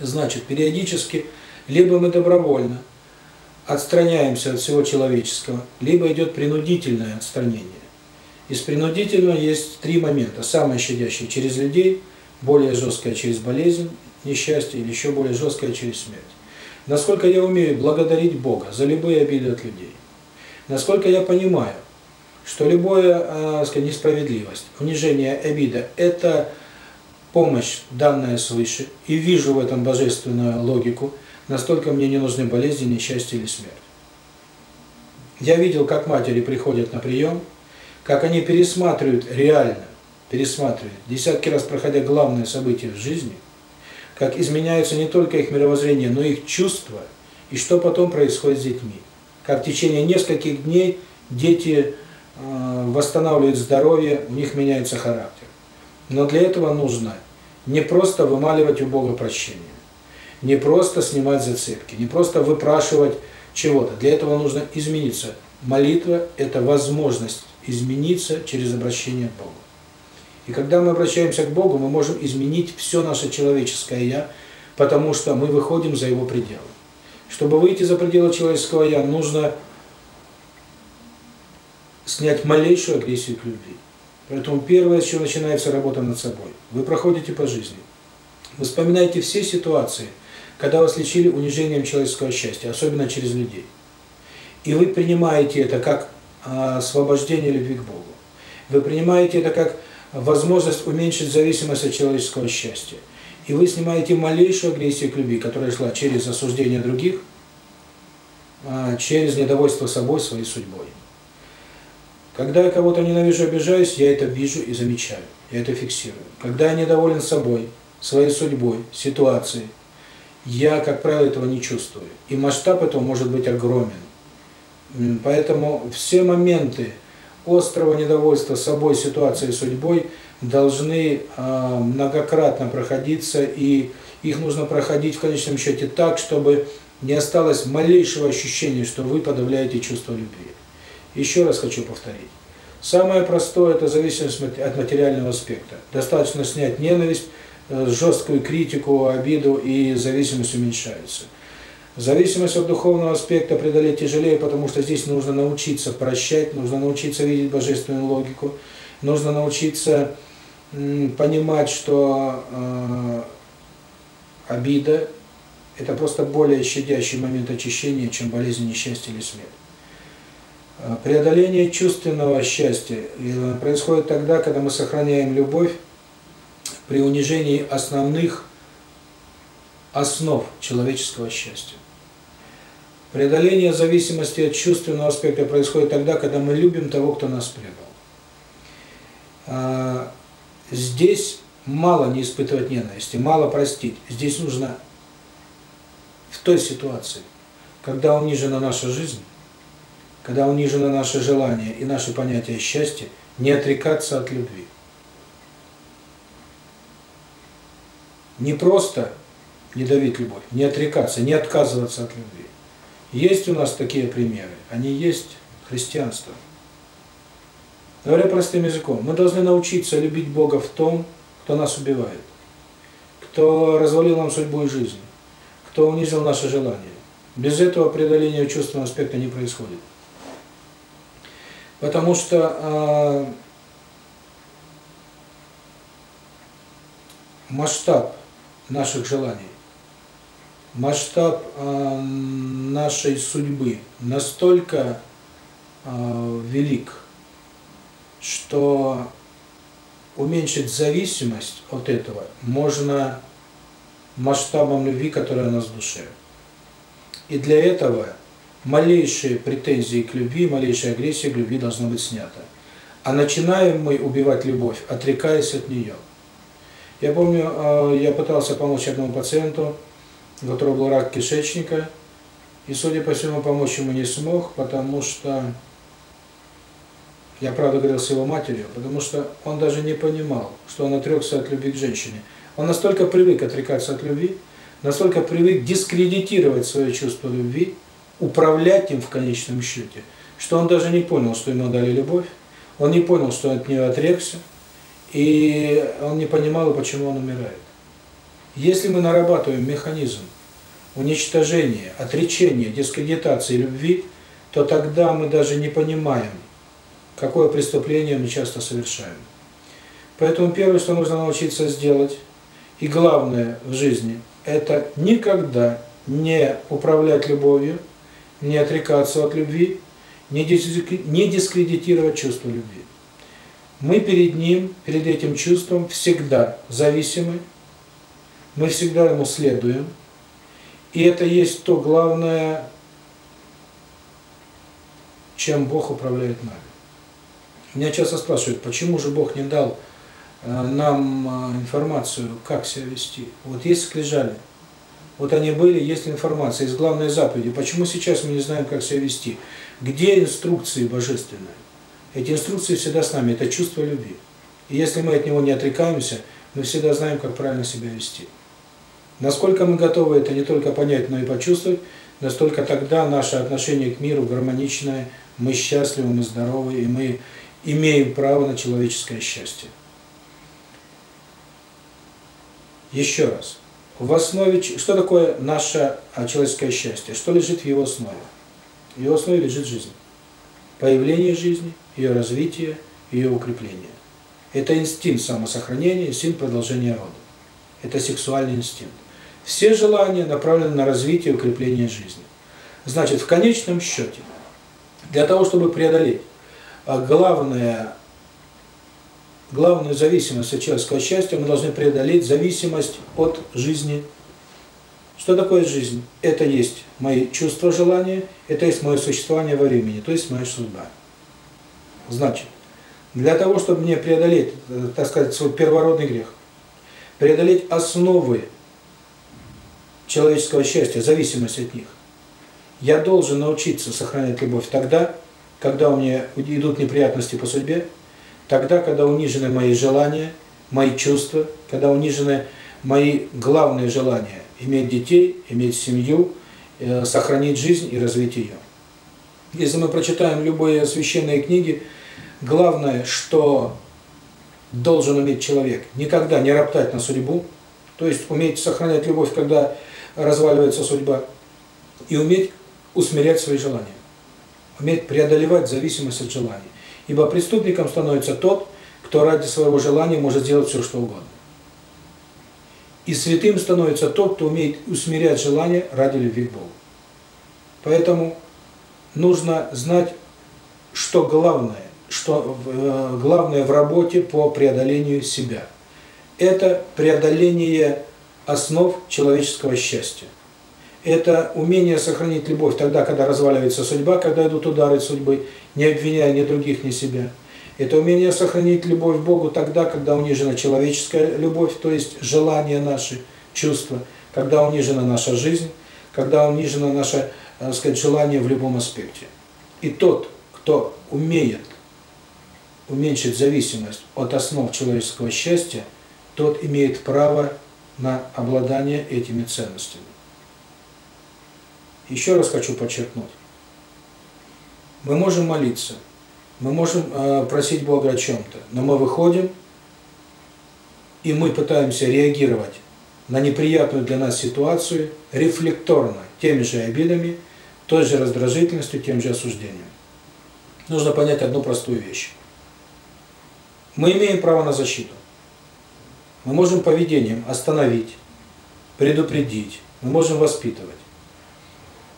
Speaker 2: Значит, периодически либо мы добровольно отстраняемся от всего человеческого, либо идет принудительное отстранение. Из принудительного есть три момента. Самое щадящее – через людей, более жесткое через болезнь, несчастье, или еще более жесткое через смерть. Насколько я умею благодарить Бога за любые обиды от людей. Насколько я понимаю, что любая э, сказать, несправедливость, унижение, обида – это помощь, данная свыше, и вижу в этом божественную логику, настолько мне не нужны болезни, несчастье или смерть. Я видел, как матери приходят на прием, как они пересматривают реально, пересматривают, десятки раз проходя главные события в жизни, как изменяются не только их мировоззрение, но и их чувства, и что потом происходит с детьми. Как в течение нескольких дней дети восстанавливают здоровье, у них меняется характер. Но для этого нужно не просто вымаливать у Бога прощение, не просто снимать зацепки, не просто выпрашивать чего-то. Для этого нужно измениться. Молитва – это возможность измениться через обращение к Богу. И когда мы обращаемся к Богу, мы можем изменить все наше человеческое «я», потому что мы выходим за его пределы. Чтобы выйти за пределы человеческого «я», нужно снять малейшую агрессию к любви. Поэтому первое, с чего начинается работа над собой. Вы проходите по жизни. Вы вспоминаете все ситуации, когда вас лечили унижением человеческого счастья, особенно через людей. И вы принимаете это как а, освобождение любви к Богу. Вы принимаете это как возможность уменьшить зависимость от человеческого счастья. И вы снимаете малейшую агрессию к любви, которая шла через осуждение других, а, через недовольство собой, своей судьбой. Когда я кого-то ненавижу, обижаюсь, я это вижу и замечаю, я это фиксирую. Когда я недоволен собой, своей судьбой, ситуацией, я, как правило, этого не чувствую. И масштаб этого может быть огромен. Поэтому все моменты острого недовольства собой, ситуацией, судьбой должны э, многократно проходиться, и их нужно проходить в конечном счете так, чтобы не осталось малейшего ощущения, что вы подавляете чувство любви. Еще раз хочу повторить. Самое простое – это зависимость от материального аспекта. Достаточно снять ненависть, э, жесткую критику, обиду, и зависимость уменьшается. Зависимость от духовного аспекта преодолеть тяжелее, потому что здесь нужно научиться прощать, нужно научиться видеть божественную логику, нужно научиться понимать, что э, обида – это просто более щадящий момент очищения, чем болезнь, несчастье или смерть. Э, преодоление чувственного счастья э, происходит тогда, когда мы сохраняем любовь при унижении основных основ человеческого счастья. Преодоление зависимости от чувственного аспекта происходит тогда, когда мы любим того, кто нас предал. А, здесь мало не испытывать ненависти, мало простить. Здесь нужно в той ситуации, когда унижена наша жизнь, когда унижено наше желание и наше понятие счастья, не отрекаться от любви. Не просто не давить любовь, не отрекаться, не отказываться от любви. Есть у нас такие примеры, они есть в христианстве. Говоря простым языком, мы должны научиться любить Бога в том, кто нас убивает, кто развалил нам судьбу и жизнь, кто унизил наши желания. Без этого преодоления чувственного аспекта не происходит. Потому что э, масштаб наших желаний масштаб э, нашей судьбы настолько э, велик, что уменьшить зависимость от этого можно масштабом любви, которая у нас в душе. И для этого малейшие претензии к любви, малейшая агрессия к любви должна быть снята. А начинаем мы убивать любовь, отрекаясь от нее. Я помню, я пытался помочь одному пациенту, у которого был рак кишечника, и, судя по всему, помочь ему не смог, потому что, я правда говорил с его матерью, потому что он даже не понимал, что он отрекся от любви к женщине. Он настолько привык отрекаться от любви, настолько привык дискредитировать свое чувство любви, управлять им в конечном счете, что он даже не понял, что ему дали любовь, он не понял, что от нее отрекся, и он не понимал, почему он умирает. Если мы нарабатываем механизм уничтожения, отречения, дискредитации любви, то тогда мы даже не понимаем, какое преступление мы часто совершаем.
Speaker 3: Поэтому первое, что нужно научиться сделать, и главное в жизни, это никогда не управлять любовью, не отрекаться от любви, не дискредитировать чувство любви. Мы перед ним, перед этим чувством всегда зависимы, мы всегда ему следуем, и это есть то главное, чем Бог управляет нами. Меня часто спрашивают, почему же Бог не дал э, нам э, информацию, как себя вести. Вот есть скрижали, вот они были, есть информация из главной заповеди. Почему сейчас мы не знаем, как себя вести? Где инструкции божественные? Эти инструкции всегда с нами, это чувство любви. И если мы от него не отрекаемся, мы всегда знаем, как правильно себя вести. Насколько мы готовы это не только понять, но и почувствовать, настолько тогда наше отношение к миру гармоничное, мы счастливы, мы здоровы, и мы имеем право на человеческое счастье. Еще раз. В основе, что такое наше а, человеческое счастье? Что лежит в его основе? В его основе лежит жизнь. Появление жизни, ее развитие, ее укрепление. Это инстинкт самосохранения, инстинкт продолжения рода. Это сексуальный инстинкт. Все желания направлены на развитие и укрепление жизни. Значит, в конечном счете, для того, чтобы преодолеть а, главное, главную зависимость от человеческого счастья, мы должны преодолеть зависимость от жизни. Что такое жизнь? Это есть мои чувства, желания, это есть мое существование во времени, то есть моя судьба. Значит, для того, чтобы мне преодолеть, э, так сказать, свой первородный грех, преодолеть основы человеческого счастья, зависимость от них, я должен научиться сохранять любовь тогда, когда у меня идут неприятности по судьбе, тогда, когда унижены мои желания, мои чувства, когда унижены мои главные желания – иметь детей, иметь семью, э, сохранить жизнь и развить ее. Если мы прочитаем любые священные книги, главное, что должен уметь человек, никогда не роптать на судьбу, то есть уметь сохранять любовь, когда разваливается судьба, и уметь усмирять свои желания уметь преодолевать зависимость от желаний. Ибо преступником становится тот, кто ради своего желания может сделать все, что угодно. И святым становится тот, кто умеет усмирять желания ради любви к Богу. Поэтому нужно знать, что главное, что э, главное в работе по преодолению себя. Это преодоление основ человеческого счастья это умение сохранить любовь тогда, когда разваливается судьба, когда идут удары судьбы, не обвиняя ни других, ни себя. Это умение сохранить любовь к Богу тогда, когда унижена человеческая любовь, то есть желания наши, чувства, когда унижена наша жизнь, когда унижено наше, э, сказать, желание в любом аспекте. И тот, кто умеет уменьшить зависимость от основ человеческого счастья, тот имеет право на обладание этими ценностями. Еще раз хочу подчеркнуть. Мы можем молиться, мы можем э, просить Бога о чем-то, но мы выходим, и мы пытаемся реагировать на неприятную для нас ситуацию рефлекторно, теми же обидами, той же раздражительностью, тем же осуждением. Нужно понять одну простую вещь. Мы имеем право на защиту. Мы можем поведением остановить, предупредить, мы можем воспитывать.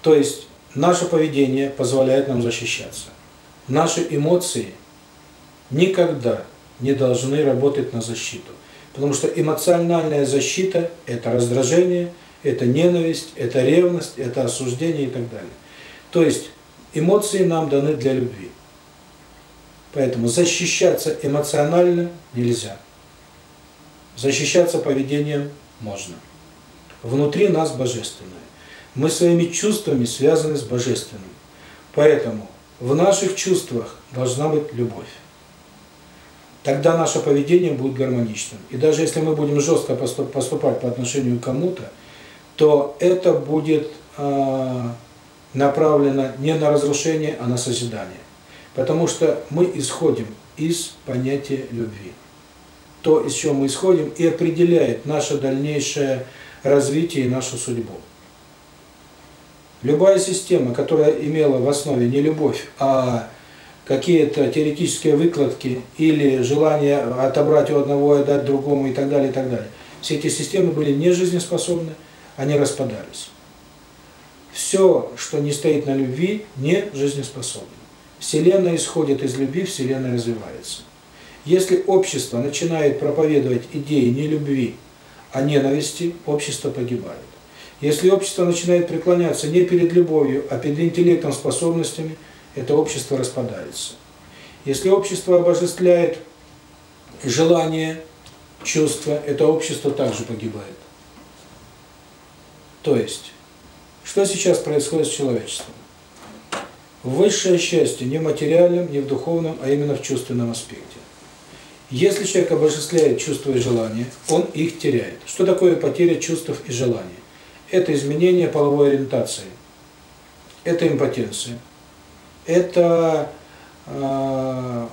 Speaker 3: То есть наше поведение позволяет нам защищаться. Наши эмоции никогда не должны работать на защиту. Потому что эмоциональная защита – это раздражение, это ненависть, это ревность, это осуждение и так далее. То есть эмоции нам даны для любви. Поэтому защищаться эмоционально нельзя. Защищаться поведением можно. Внутри нас божественное. Мы своими чувствами связаны с Божественным. Поэтому в наших чувствах должна быть любовь. Тогда наше поведение будет гармоничным. И даже если мы будем жестко поступать по отношению к кому-то, то это будет э, направлено не на разрушение, а на созидание. Потому что мы исходим из понятия любви. То, из чего мы исходим, и определяет наше дальнейшее развитие и нашу судьбу. Любая система, которая имела в основе не любовь, а какие-то теоретические выкладки или желание отобрать у одного и дать другому и так далее, и так далее. Все эти системы были не жизнеспособны, они распадались. Все, что не стоит на любви, не жизнеспособно. Вселенная исходит из любви, Вселенная развивается. Если общество начинает проповедовать идеи не любви, а ненависти, общество погибает. Если общество начинает преклоняться не перед любовью, а перед интеллектом, способностями, это общество распадается. Если общество обожествляет желание, чувства, это общество также погибает. То есть, что сейчас происходит с человечеством? Высшее счастье не в материальном, не в духовном, а именно в чувственном аспекте. Если человек обожествляет чувства и желания, он их теряет. Что такое потеря чувств и желаний? Это изменение половой ориентации, это импотенция, это э,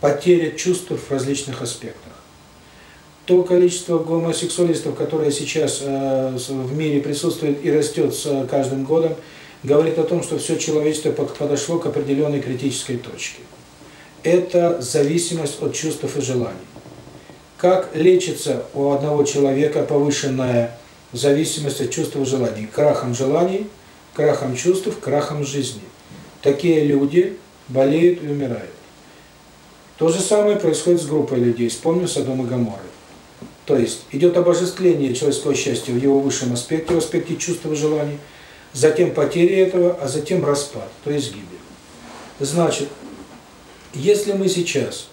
Speaker 3: потеря чувств в различных аспектах. То количество гомосексуалистов, которое сейчас э, в мире присутствует и растет с каждым годом, говорит о том, что все человечество подошло к определенной критической точке. Это зависимость от чувств и желаний. Как лечится у одного человека повышенная зависимость от чувств и желаний? Крахом желаний, крахом чувств, крахом жизни. Такие люди болеют и умирают. То же самое происходит с группой людей. Вспомним Содом и Гоморры. То есть идет обожествление человеческого счастья в его высшем аспекте, в аспекте чувств и желаний, затем потеря этого, а затем распад, то есть гибель. Значит, если мы сейчас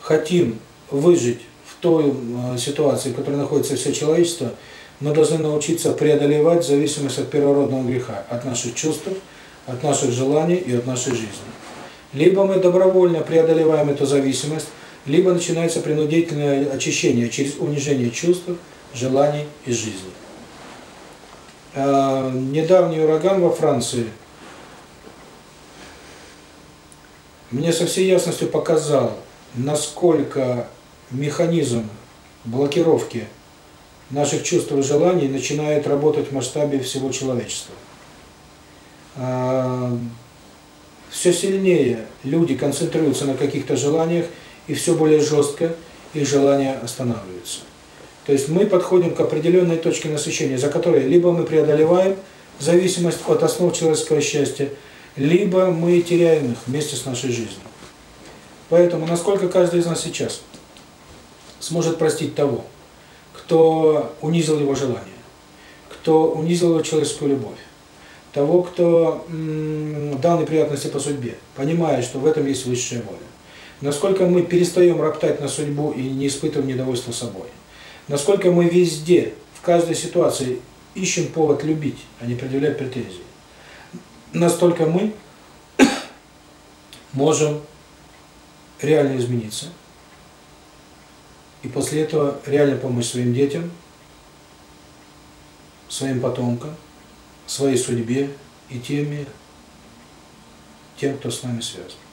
Speaker 3: хотим выжить в той э, ситуации, в которой находится все человечество, мы должны научиться преодолевать зависимость от первородного греха, от наших чувств, от наших желаний и от нашей жизни. Либо мы добровольно преодолеваем эту зависимость, либо начинается принудительное очищение через унижение чувств, желаний и жизни. Э, недавний ураган во Франции мне со всей ясностью показал, насколько механизм блокировки наших чувств и желаний начинает работать в масштабе всего человечества. Э, все сильнее люди концентрируются на каких-то желаниях, и все более жестко их желания останавливаются. То есть мы подходим к определенной точке насыщения, за которой либо мы преодолеваем зависимость от основ человеческого счастья, либо мы теряем их вместе с нашей жизнью. Поэтому насколько каждый из нас сейчас сможет простить того, кто унизил его желание, кто унизил его человеческую любовь, того, кто дал неприятности по судьбе, понимая, что в этом есть высшая воля. Насколько мы перестаем роптать на судьбу и не испытываем недовольства собой. Насколько мы везде, в каждой ситуации ищем повод любить, а не предъявлять претензии. Настолько мы (coughs) можем реально измениться. И после этого реально помочь своим детям, своим потомкам, своей судьбе и теми, тем, кто с нами связан.